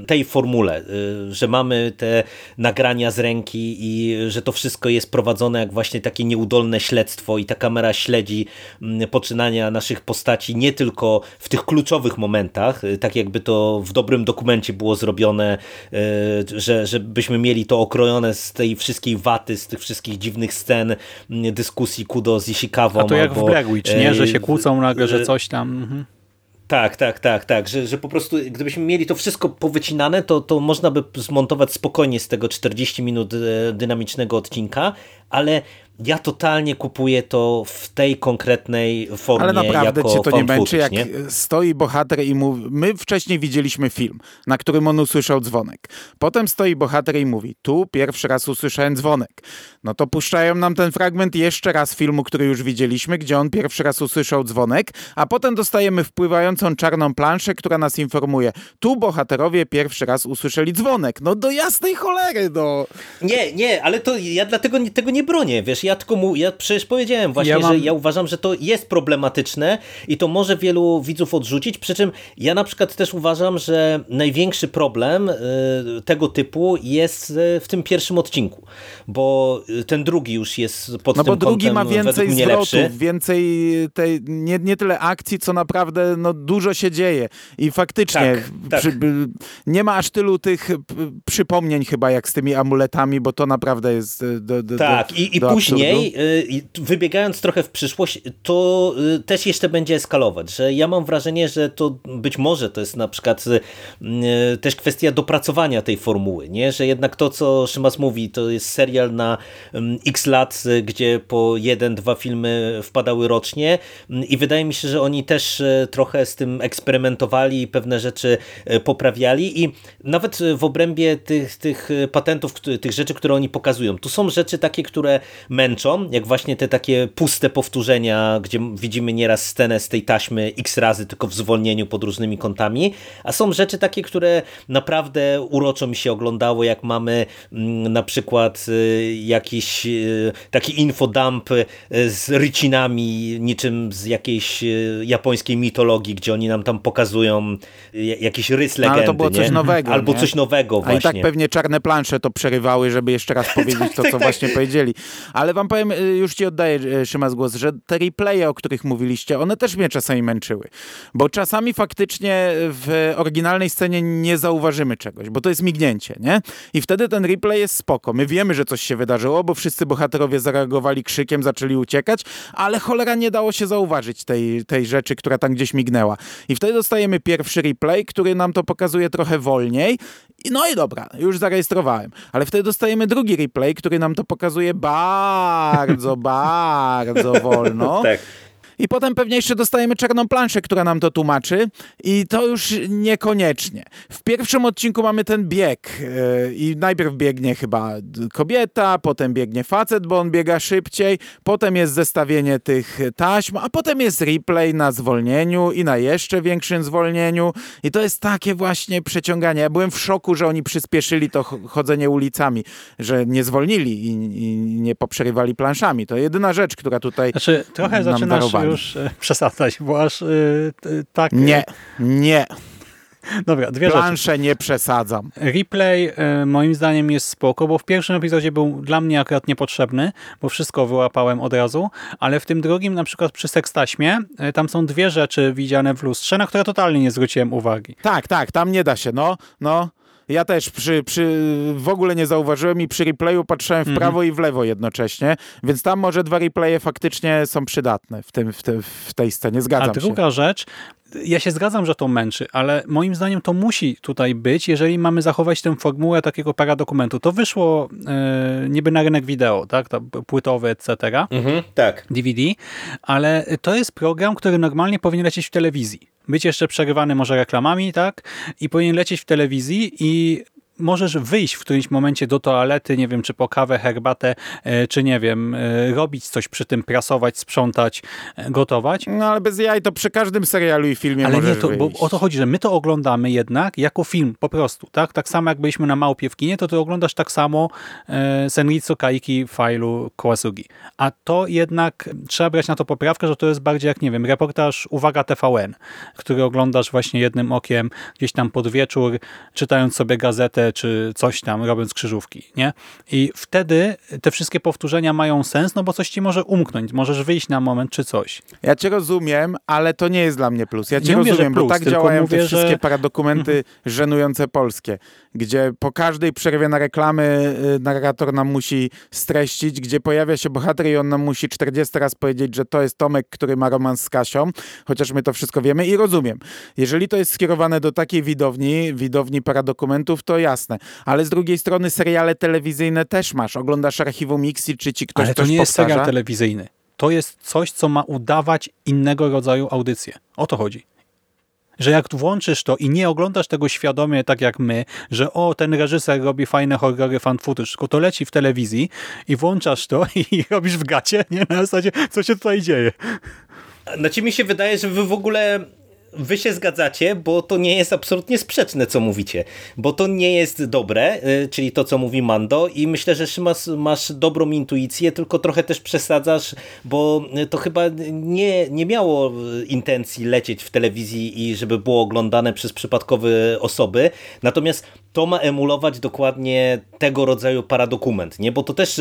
tej formule, y, że mamy te nagrania z ręki i że to wszystko jest prowadzone jak właśnie takie nieudolne śledztwo i ta kamera śledzi mm, poczynania naszych postaci nie tylko w tych kluczowych momentach, y, tak jakby to w dobrym dokumencie było zrobione, y, że, żebyśmy mieli to okrojone z tej wszystkiej waty, z tych wszystkich dziwnych scen, mm, dyskusji Kudo z Ishikawą. A to jak w albo, Blair Witch, nie? Że się kłócą nagle, że coś tam... Mhm. tak, tak, tak, tak, że, że po prostu gdybyśmy mieli to wszystko powycinane, to, to można by zmontować spokojnie z tego 40 minut e, dynamicznego odcinka, ale ja totalnie kupuję to w tej konkretnej formie Ale naprawdę cię to nie męczy, jak nie? stoi bohater i mówi... My wcześniej widzieliśmy film, na którym on usłyszał dzwonek. Potem stoi bohater i mówi, tu pierwszy raz usłyszałem dzwonek. No to puszczają nam ten fragment jeszcze raz filmu, który już widzieliśmy, gdzie on pierwszy raz usłyszał dzwonek, a potem dostajemy wpływającą czarną planszę, która nas informuje, tu bohaterowie pierwszy raz usłyszeli dzwonek. No do jasnej cholery, no. Nie, nie, ale to ja dlatego nie- tego nie bronię, wiesz, ja tylko mu, ja przecież powiedziałem właśnie, Ja mam- że ja uważam, że to jest problematyczne i to może wielu widzów odrzucić, przy czym ja na przykład też uważam, że największy problem y, tego typu jest y, w tym pierwszym odcinku, bo y, ten drugi już jest pod No tym bo drugi kątem ma więcej zwrotów, lepszy. więcej tej, nie, nie tyle akcji, co naprawdę no, dużo się dzieje. I faktycznie Tak, tak. przy, nie ma aż tylu tych przypomnień chyba jak z tymi amuletami, bo to naprawdę jest do, do, Tak, do, i, i później, absurdu. y, wybiegając trochę w przyszłość, to y, też jeszcze będzie eskalować, że ja mam wrażenie, że to być może to jest na przykład y, też kwestia dopracowania tej formuły, nie? że jednak to, co Szymas mówi, to jest serial na ym, x lat, gdzie po jeden, dwa filmy wpadały rocznie Mm, i wydaje mi się, że oni też trochę z tym eksperymentowali i pewne rzeczy poprawiali i nawet w obrębie tych, tych patentów, tych rzeczy, które oni pokazują, tu są rzeczy takie, które męczą męczą, jak właśnie te takie puste powtórzenia, gdzie widzimy nieraz scenę z tej taśmy x razy, tylko w zwolnieniu pod różnymi kątami, a są rzeczy takie, które naprawdę uroczo mi się oglądało, jak mamy mm, na przykład y, jakiś y, taki infodump y, z rycinami, niczym z jakiejś japońskiej mitologii, gdzie oni nam tam pokazują jakiś rys legendy. No, ale to było coś nie? nowego. Albo nie? coś nowego właśnie. A i tak pewnie czarne plansze to przerywały, żeby jeszcze raz powiedzieć tak, to, co tak, właśnie tak. powiedzieli. Ale wam powiem, już ci oddaję Szymas głos, że te replaye, o których mówiliście, one też mnie czasami męczyły. Bo czasami faktycznie w oryginalnej scenie nie zauważymy czegoś, bo to jest mignięcie, nie? I wtedy ten replay jest spoko. My wiemy, że coś się wydarzyło, bo wszyscy bohaterowie zareagowali krzykiem, zaczęli uciekać, ale cholera nie dało się zauważyć tej, tej rzeczy, która tam gdzieś mignęła. I wtedy dostajemy pierwszy replay, który nam to pokazuje trochę wolniej. No i dobra, już zarejestrowałem. Ale wtedy dostajemy drugi replay, który nam to pokazuje bardzo, bardzo wolno. tak. I potem pewnie jeszcze dostajemy czarną planszę, która nam to tłumaczy i to już niekoniecznie. W pierwszym odcinku mamy ten bieg yy, i najpierw biegnie chyba kobieta, potem biegnie facet, bo on biega szybciej, potem jest zestawienie tych taśm, a potem jest replay na zwolnieniu i na jeszcze większym zwolnieniu i to jest takie właśnie przeciąganie. Ja byłem w szoku, że oni przyspieszyli to chodzenie ulicami, że nie zwolnili i, i nie poprzerywali planszami. To jedyna rzecz, która tutaj znaczy, trochę nam zaczynasz już e, przesadzać, bo aż e, tak... Nie, nie. Dobra, dwie Plansze rzeczy. nie przesadzam. Replay e, moim zdaniem jest spoko, bo w pierwszym epizodzie był dla mnie akurat niepotrzebny, bo wszystko wyłapałem od razu, ale w tym drugim, na przykład przy sekstaśmie, tam są dwie rzeczy widziane w lustrze, na które totalnie nie zwróciłem uwagi. Tak, tak, tam nie da się, no, no. Ja też przy, przy, w ogóle nie zauważyłem i przy replayu patrzyłem w mhm. prawo i w lewo jednocześnie, więc tam może dwa replaye faktycznie są przydatne w, tym, w, te, w tej scenie, zgadzam się. A druga się. rzecz, ja się zgadzam, że to męczy, ale moim zdaniem to musi tutaj być, jeżeli mamy zachować tę formułę takiego paradokumentu. To wyszło e, niby na rynek wideo, tak, to płytowy, etc. Mhm, tak. DVD, ale to jest program, który normalnie powinien lecieć w telewizji. Być jeszcze przerywany może reklamami, tak, i powinien lecieć w telewizji i możesz wyjść w którymś momencie do toalety, nie wiem, czy po kawę, herbatę, e, czy nie wiem, e, robić coś przy tym, prasować, sprzątać, e, gotować. No ale bez jaj to przy każdym serialu i filmie ale nie, to, bo o to chodzi, że my to oglądamy jednak jako film, po prostu, tak? Tak samo jak byliśmy na Małpie w kinie, to ty oglądasz tak samo e, Senritsu Kaiki Failu Kawasugi. A to jednak trzeba brać na to poprawkę, że to jest bardziej jak, nie wiem, reportaż Uwaga TVN, który oglądasz właśnie jednym okiem gdzieś tam pod wieczór, czytając sobie gazetę czy coś tam, robiąc krzyżówki, nie? I wtedy te wszystkie powtórzenia mają sens, no bo coś ci może umknąć, możesz wyjść na moment czy coś. Ja cię rozumiem, ale to nie jest dla mnie plus. Ja cię nie rozumiem, plus, bo tak działają mówię, te wszystkie że... paradokumenty żenujące polskie, gdzie po każdej przerwie na reklamy y, narrator nam musi streścić, gdzie pojawia się bohater i on nam musi 40 raz powiedzieć, że to jest Tomek, który ma romans z Kasią, chociaż my to wszystko wiemy i rozumiem. Jeżeli to jest skierowane do takiej widowni, widowni paradokumentów, to jasne jasne. Ale z drugiej strony seriale telewizyjne też masz. Oglądasz archiwum Mixi, czy ci ktoś Ale to nie jest powtarza? serial telewizyjny. To jest coś, co ma udawać innego rodzaju audycję. O to chodzi że jak włączysz to i nie oglądasz tego świadomie tak jak my, że o, ten reżyser robi fajne horrory fan footage, tylko to leci w telewizji i włączasz to i robisz w gacie, nie? Na zasadzie, co się tutaj dzieje? Znaczy mi się wydaje, że wy w ogóle wy się zgadzacie, bo to nie jest absolutnie sprzeczne, co mówicie, bo to nie jest dobre, y, czyli to, co mówi Mando i myślę, że Szymas masz dobrą intuicję, tylko trochę też przesadzasz, bo to chyba nie, nie miało intencji lecieć w telewizji i żeby było oglądane przez przypadkowe osoby, natomiast to ma emulować dokładnie tego rodzaju paradokument, nie? Bo to też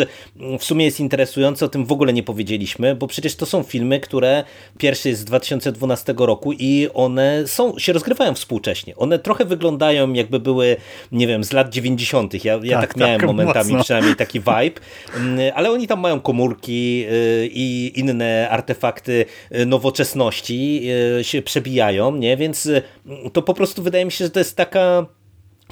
w sumie jest interesujące, o tym w ogóle nie powiedzieliśmy, bo przecież to są filmy, które pierwszy jest z 2012 roku i one są, się rozgrywają współcześnie. One trochę wyglądają jakby były, nie wiem, z lat 90. Ja, ja tak, tak miałem tak, momentami mocno. przynajmniej taki vibe, mm, ale oni tam mają komórki y, i inne artefakty y, nowoczesności y, się przebijają, nie? Więc to po prostu wydaje mi się, że to jest taka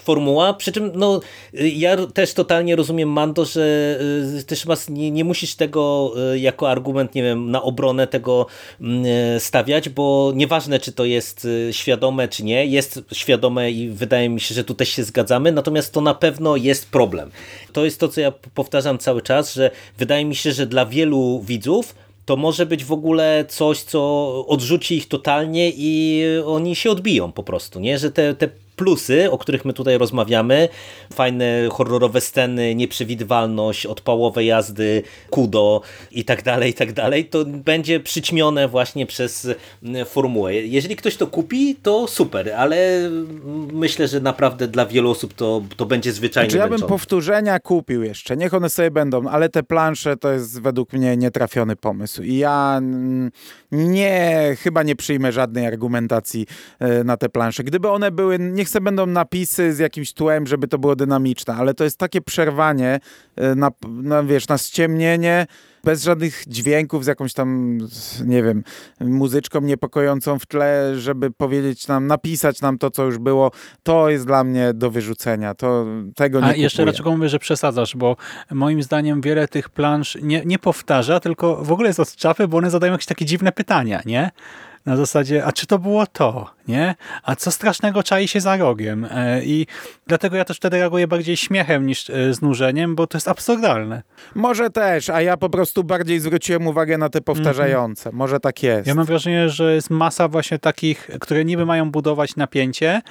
formuła, przy czym no, ja też totalnie rozumiem Mando, że y, też was nie, nie musisz tego y, jako argument, nie wiem, na obronę tego mm, y, stawiać, bo nieważne czy to jest świadome czy nie, jest świadome i wydaje mi się, że tu też się zgadzamy, natomiast to na pewno jest problem. To jest to, co ja powtarzam cały czas, że wydaje mi się, że dla wielu widzów to może być w ogóle coś, co odrzuci ich totalnie i oni się odbiją po prostu, nie? Że te, te plusy, o których my tutaj rozmawiamy, fajne horrorowe sceny, nieprzewidywalność, odpałowe jazdy, kudo i tak dalej, i tak dalej, to będzie przyćmione właśnie przez mm, formułę. Jeżeli ktoś to kupi, to super, ale myślę, że naprawdę dla wielu osób to, to będzie zwyczajnie znaczy, ja bym powtórzenia kupił jeszcze, niech one sobie będą, ale te plansze to jest według mnie nietrafiony pomysł. I ja mm, nie, chyba nie przyjmę żadnej argumentacji e, na te plansze. Gdyby one były, niech sobie będą napisy z jakimś tłem, żeby to było dynamiczne, ale to jest takie przerwanie e, na, na wiesz, na ściemnienie, bez żadnych dźwięków, z jakąś tam, nie wiem, muzyczką niepokojącą w tle, żeby powiedzieć nam, napisać nam to, co już było, to jest dla mnie do wyrzucenia. To, tego nie A jeszcze kupuję. dlaczego mówię, że przesadzasz, bo moim zdaniem wiele tych plansz nie, nie powtarza, tylko w ogóle jest od czapy, bo one zadają jakieś takie dziwne pytania, nie? Na zasadzie, a czy to było to, nie? A co strasznego czai się za rogiem? E, I dlatego ja też wtedy reaguję bardziej śmiechem niż e, znużeniem, bo to jest absurdalne. Może też, a ja po prostu bardziej zwróciłem uwagę na te powtarzające. Może tak jest. Ja mam wrażenie, że jest masa właśnie takich, które niby mają budować napięcie,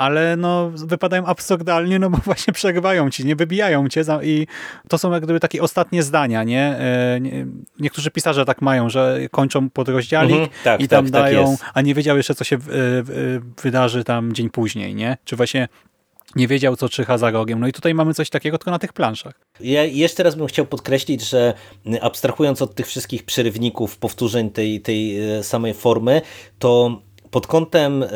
ale no wypadają absurdalnie, no bo właśnie przerywają ci, nie wybijają cię i to są jak gdyby takie ostatnie zdania, nie? E, nie niektórzy pisarze tak mają, że kończą podrozdziałik Mhm, tak, i tam tak, tak dają, jest. a nie wiedział jeszcze, co się w, w, wydarzy tam dzień później, nie? Czy właśnie nie wiedział, co czyha za rogiem. No i tutaj mamy coś takiego tylko na tych planszach. Ja jeszcze raz bym chciał podkreślić, że abstrahując od tych wszystkich przerywników, powtórzeń tej, tej e, samej formy, to pod kątem y,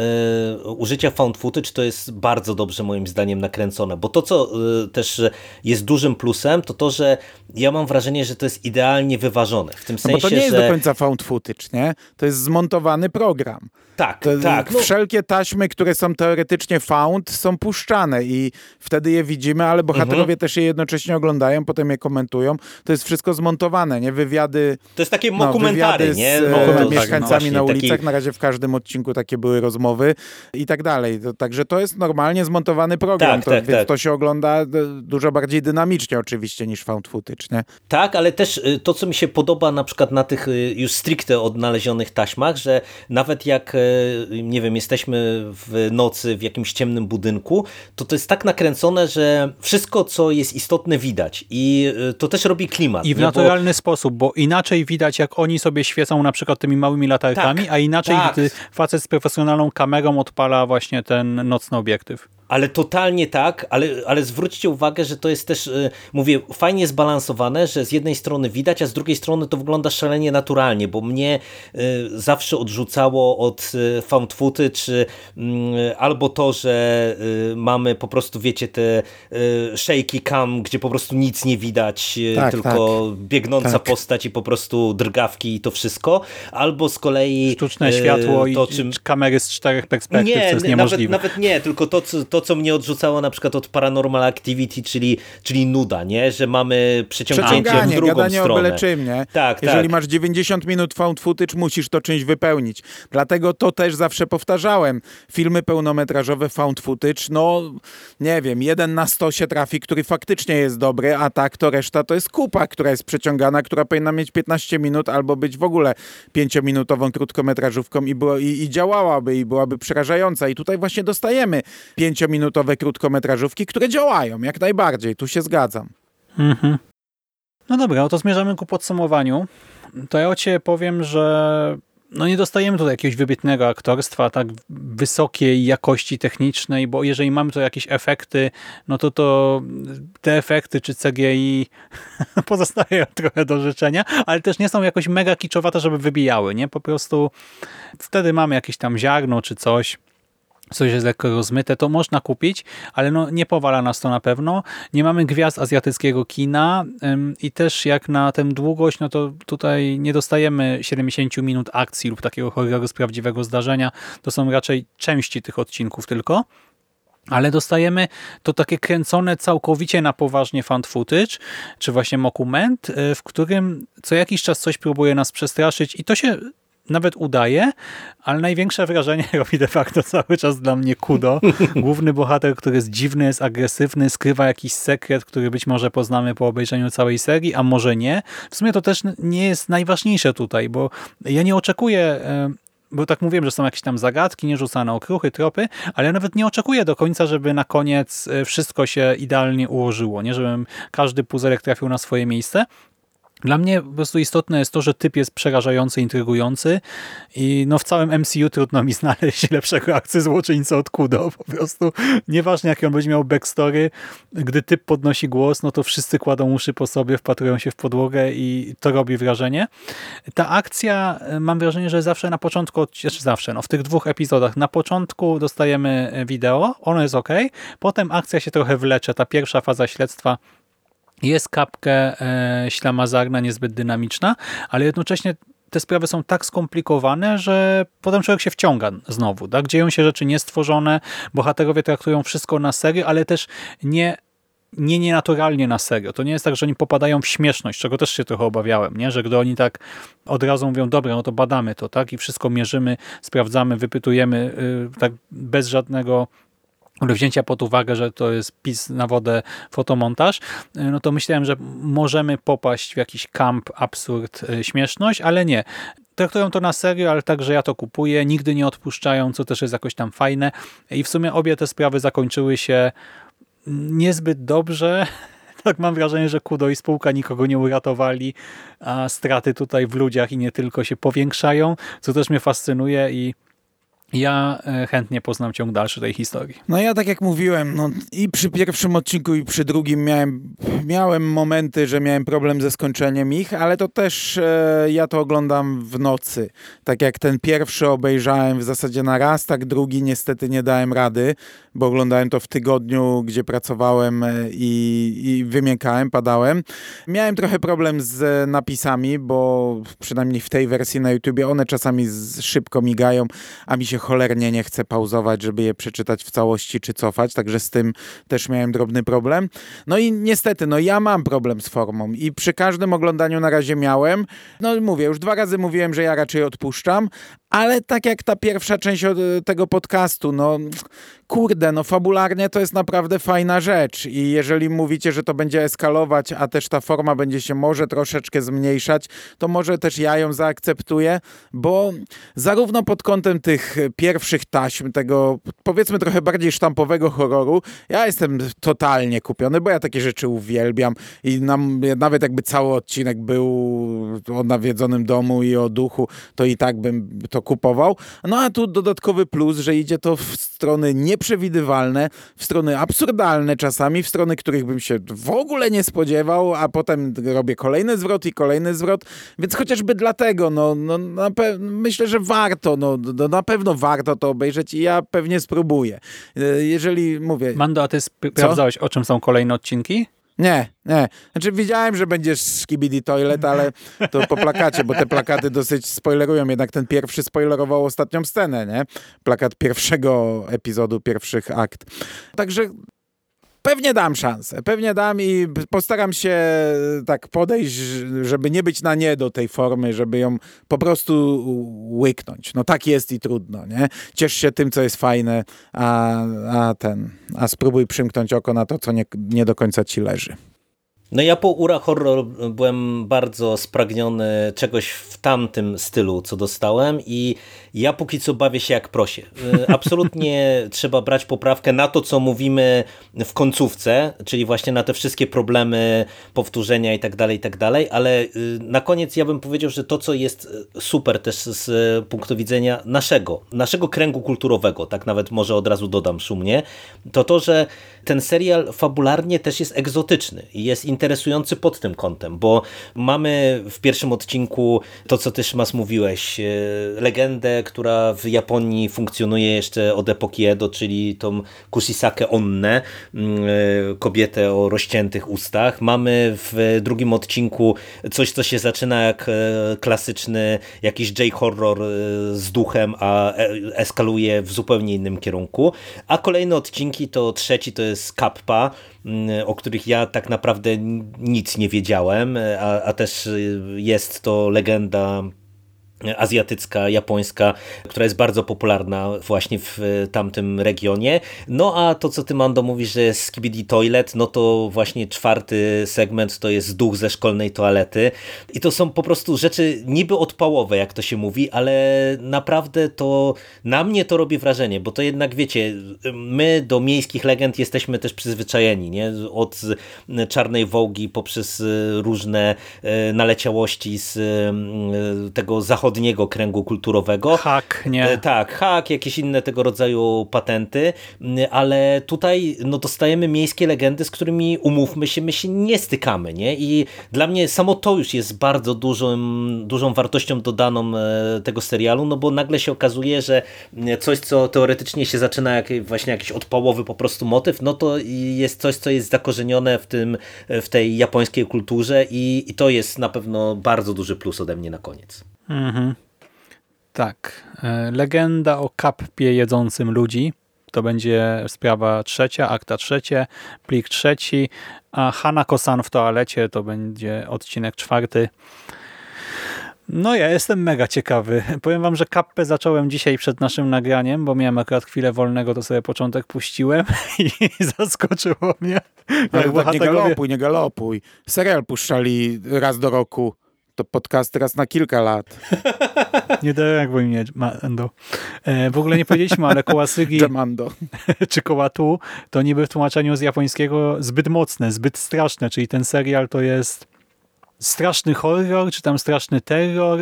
użycia found footage to jest bardzo dobrze moim zdaniem nakręcone, bo to co y, też jest dużym plusem, to to, że ja mam wrażenie, że to jest idealnie wyważone. W tym No sensie, bo to nie jest że... do końca found footage, nie? To jest zmontowany program. Tak, To, tak. No, Wszelkie taśmy, które są teoretycznie found, są puszczane i wtedy je widzimy, ale bohaterowie Mhm. też je jednocześnie oglądają, potem je komentują. To jest wszystko zmontowane, nie? Wywiady, to jest takie no, mokumentary, nie? z No, e, to tak, mieszkańcami właśnie, na taki- ulicach. Na razie w każdym odcinku takie były rozmowy i tak dalej. To, także to jest normalnie zmontowany program, Tak, to, tak, więc tak. to się ogląda e, dużo bardziej dynamicznie oczywiście niż found footage, nie? Tak, ale też y, to, co mi się podoba na przykład na tych y, już stricte odnalezionych taśmach, że nawet jak, nie wiem, jesteśmy w nocy w jakimś ciemnym budynku, to to jest tak nakręcone, że wszystko, co jest istotne widać i to też robi klimat. I w nie? Bo- naturalny sposób, bo inaczej widać, jak oni sobie świecą na przykład tymi małymi latarkami, Tak, a inaczej, tak. gdy facet z profesjonalną kamerą odpala właśnie ten nocny obiektyw. Ale totalnie tak, ale, ale zwróćcie uwagę, że to jest też, y, mówię, fajnie zbalansowane, że z jednej strony widać, a z drugiej strony to wygląda szalenie naturalnie, bo mnie y, zawsze odrzucało od y, found footage czy albo to, że mamy po prostu, wiecie, te shaky cam, gdzie po prostu nic nie widać, y, Tak, tylko biegnąca Tak. postać i po prostu drgawki i to wszystko, albo z kolei Sztuczne światło i to, czym kamery z czterech perspektyw, co jest nawet, niemożliwe. nawet nie, tylko to co, to, co mnie odrzucało na przykład od Paranormal Activity, czyli, czyli nuda, nie? Że mamy przeciągnięcie w drugą gadanie o stronę. byle czym, nie? Tak, Jeżeli tak. masz 90 minut found footage, musisz to czymś wypełnić. Dlatego to też zawsze powtarzałem. Filmy pełnometrażowe found footage, no nie wiem, jeden na 100 się trafi, który faktycznie jest dobry, a tak to reszta to jest kupa, która jest przeciągana, która powinna mieć 15 minut albo być w ogóle 5-minutową krótkometrażówką i, było, i, i działałaby i byłaby przerażająca. I tutaj właśnie dostajemy 5-minutowe krótkometrażówki, które działają jak najbardziej. Tu się zgadzam. Mhm. No dobra, to zmierzamy ku podsumowaniu. To ja o ciebie powiem, że no nie dostajemy tutaj jakiegoś wybitnego aktorstwa, tak wysokiej jakości technicznej, bo jeżeli mamy tu jakieś efekty, no to to te efekty czy CGI pozostaje trochę do życzenia, ale też nie są jakoś mega kiczowate, żeby wybijały, nie? Po prostu wtedy mamy jakieś tam ziarno czy coś, coś jest lekko rozmyte, to można kupić, ale no nie powala nas to na pewno. Nie mamy gwiazd azjatyckiego kina i też jak na tę długość, no to tutaj nie dostajemy 70 minut akcji lub takiego horroru z prawdziwego zdarzenia. To są raczej części tych odcinków tylko. ale dostajemy to takie kręcone całkowicie na poważnie fan footage, czy właśnie mokument, w którym co jakiś czas coś próbuje nas przestraszyć i to się nawet udaje, ale największe wrażenie robi de facto cały czas dla mnie Kudo. Główny bohater, który jest dziwny, jest agresywny, skrywa jakiś sekret, który być może poznamy po obejrzeniu całej serii, a może nie. W sumie to też nie jest najważniejsze tutaj, bo ja nie oczekuję e, bo tak mówiłem, że są jakieś tam zagadki, nierzucane okruchy, tropy, ale ja nawet nie oczekuję do końca, żeby na koniec e, wszystko się idealnie ułożyło, nie? Żebym każdy puzelek trafił na swoje miejsce. Dla mnie po prostu istotne jest to, że typ jest przerażający, intrygujący i no w całym MCU trudno mi znaleźć lepszego złoczyńcy od Kudo. Po prostu nieważne jaki on będzie miał backstory, gdy typ podnosi głos, no to wszyscy kładą uszy po sobie, wpatrują się w podłogę i to robi wrażenie. Ta akcja, mam wrażenie, że zawsze na początku, znaczy zawsze, no w tych dwóch epizodach, na początku dostajemy wideo, ono jest ok, potem akcja się trochę wlecze, ta pierwsza faza śledztwa jest kapkę e, ślamazarna, niezbyt dynamiczna, ale jednocześnie te sprawy są tak skomplikowane, że potem człowiek się wciąga znowu. Tak? Dzieją się rzeczy niestworzone, bohaterowie traktują wszystko na serio, ale też nie nie nienaturalnie na serio. To nie jest tak, że oni popadają w śmieszność, czego też się trochę obawiałem, nie? że gdy oni tak od razu mówią, dobra, no to badamy to, tak? I wszystko mierzymy, sprawdzamy, wypytujemy, yy, tak bez żadnego wzięcia pod uwagę, że to jest pis na wodę fotomontaż, no to myślałem, że możemy popaść w jakiś kamp, absurd, e, śmieszność, ale nie. Traktują to na serio, ale także ja to kupuję, nigdy nie odpuszczają, co też jest jakoś tam fajne. I w sumie obie te sprawy zakończyły się niezbyt dobrze, tak mam wrażenie, że Kudo i spółka nikogo nie uratowali, a straty tutaj w ludziach i nie tylko się powiększają, co też mnie fascynuje i ja e, chętnie poznam ciąg dalszy tej historii. No ja tak jak mówiłem, no i przy pierwszym odcinku i przy drugim miałem, miałem momenty, że miałem problem ze skończeniem ich, ale to też e, ja to oglądam w nocy. Tak jak ten pierwszy obejrzałem w zasadzie na raz, tak drugi niestety nie dałem rady, bo oglądałem to w tygodniu, gdzie pracowałem e, i, i wymiękałem, padałem. Miałem trochę problem z napisami, bo przynajmniej w tej wersji na YouTubie one czasami szybko migają, a mi się cholernie nie chce pauzować, żeby je przeczytać w całości czy cofać, także z tym też miałem drobny problem. No i niestety, no ja mam problem z formą i przy każdym oglądaniu na razie miałem. No mówię, już dwa razy mówiłem, że ja raczej odpuszczam, ale tak jak ta pierwsza część tego podcastu, no kurde, no fabularnie to jest naprawdę fajna rzecz. I jeżeli mówicie, że to będzie eskalować, a też ta forma będzie się może troszeczkę zmniejszać, to może też ja ją zaakceptuję, bo zarówno pod kątem tych pierwszych taśm, tego powiedzmy trochę bardziej sztampowego horroru, ja jestem totalnie kupiony, bo ja takie rzeczy uwielbiam. I nam, nawet jakby cały odcinek był o nawiedzonym domu i o duchu, to i tak bym to kupował. No a tu dodatkowy plus, że idzie to w strony nieprzewidywalne, w strony absurdalne czasami, w strony, których bym się w ogóle nie spodziewał, a potem robię kolejny zwrot i kolejny zwrot, więc chociażby dlatego, no, no myślę, że warto, no, no, na pewno warto to obejrzeć i ja pewnie spróbuję. E, jeżeli mówię... Mando, a ty sprawdzałeś, o czym są kolejne odcinki? Nie, nie. Znaczy widziałem, że będziesz Skibidi Toilet, ale to po plakacie, bo te plakaty dosyć spoilerują. Jednak ten pierwszy spoilerował ostatnią scenę, nie? Plakat pierwszego epizodu, pierwszych akt. Także Pewnie dam szansę, pewnie dam i postaram się e, tak podejść, żeby nie być na nie do tej formy, żeby ją po prostu łyknąć. No tak jest i trudno, nie? Ciesz się tym, co jest fajne, a, a ten, a spróbuj przymknąć oko na to, co nie, nie do końca ci leży. No ja po Ura Horror byłem bardzo spragniony czegoś w tamtym stylu, co dostałem i ja póki co bawię się jak prosie. Y, absolutnie trzeba brać poprawkę na to, co mówimy w końcówce, czyli właśnie na te wszystkie problemy, powtórzenia i tak dalej, i tak dalej, ale y, na koniec ja bym powiedział, że to, co jest y, super też z punktu widzenia naszego, naszego kręgu kulturowego, tak nawet może od razu dodam szumnie, to to, że ten serial fabularnie też jest egzotyczny i jest interesujący interesujący pod tym kątem, bo mamy w pierwszym odcinku to, co też Mas mówiłeś, e, legendę, która w Japonii funkcjonuje jeszcze od epoki Edo, czyli tą Kusisake Onne, mm, e, kobietę o rozciętych ustach. Mamy w drugim odcinku coś, co się zaczyna jak klasyczny jakiś J-horror z duchem, a eskaluje w zupełnie innym kierunku. A kolejne odcinki to trzeci to jest Kappa, o których ja tak naprawdę nic nie wiedziałem, a, a też jest to legenda azjatycka, japońska, która jest bardzo popularna właśnie w tamtym regionie. No a to, co ty Mando mówisz, że jest Skibidi Toilet, no to właśnie czwarty segment to jest duch ze szkolnej toalety i to są po prostu rzeczy niby odpałowe, jak to się mówi, ale naprawdę to na mnie to robi wrażenie, bo to jednak wiecie, my do miejskich legend jesteśmy też przyzwyczajeni, nie? Od czarnej wołgi poprzez różne e, naleciałości z e, tego zachodu zachodniego kręgu kulturowego. Hak, nie? E, tak, hak, jakieś inne tego rodzaju patenty, ale tutaj no, dostajemy miejskie legendy, z którymi umówmy się, my się nie stykamy, nie? I dla mnie samo to już jest bardzo dużą, dużą wartością dodaną e, tego serialu, no bo nagle się okazuje, że coś, co teoretycznie się zaczyna jak właśnie jakiś odpałowy po prostu motyw, no to jest coś, co jest zakorzenione w tym, w tej japońskiej kulturze i, i to jest na pewno bardzo duży plus ode mnie na koniec. Mhm. Tak. E, legenda o kapie jedzącym ludzi. To będzie sprawa trzecia, akta trzecie, plik trzeci, a Hanako-san w toalecie to będzie odcinek czwarty. No ja jestem mega ciekawy. Powiem wam, że kappę zacząłem dzisiaj przed naszym nagraniem, bo miałem akurat chwilę wolnego, to sobie początek puściłem i zaskoczyło mnie. Ale tak nie galopuj, nie galopuj. Serial puszczali raz do roku to podcast teraz na kilka lat. Nie denerwuj mnie, Mando. E, w ogóle nie powiedzieliśmy, ale kołasygi czy kołatu to niby w tłumaczeniu z japońskiego zbyt mocne, zbyt straszne, czyli ten serial to jest straszny horror, czy tam straszny terror,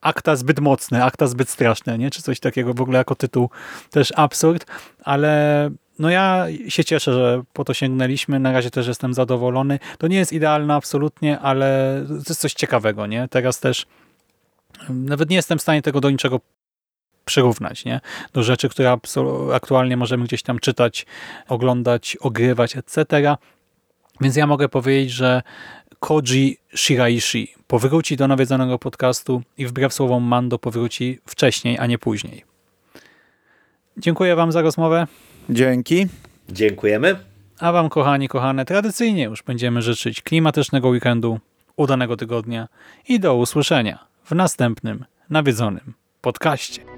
akta zbyt mocne, akta zbyt straszne, nie? czy coś takiego w ogóle jako tytuł też absurd, ale no ja się cieszę, że po to sięgnęliśmy. Na razie też jestem zadowolony. To nie jest idealne absolutnie, ale to jest coś ciekawego, nie? Teraz też nawet nie jestem w stanie tego do niczego przyrównać, nie? Do rzeczy, które aktualnie możemy gdzieś tam czytać, oglądać, ogrywać, etc. Więc ja mogę powiedzieć, że Koji Shiraishi powróci do nawiedzonego podcastu i wbrew słowom Mando powróci wcześniej, a nie później. Dziękuję Wam za rozmowę. Dzięki. Dziękujemy. A Wam, kochani, kochane, tradycyjnie już będziemy życzyć klimatycznego weekendu, udanego tygodnia i do usłyszenia w następnym nawiedzonym podcaście.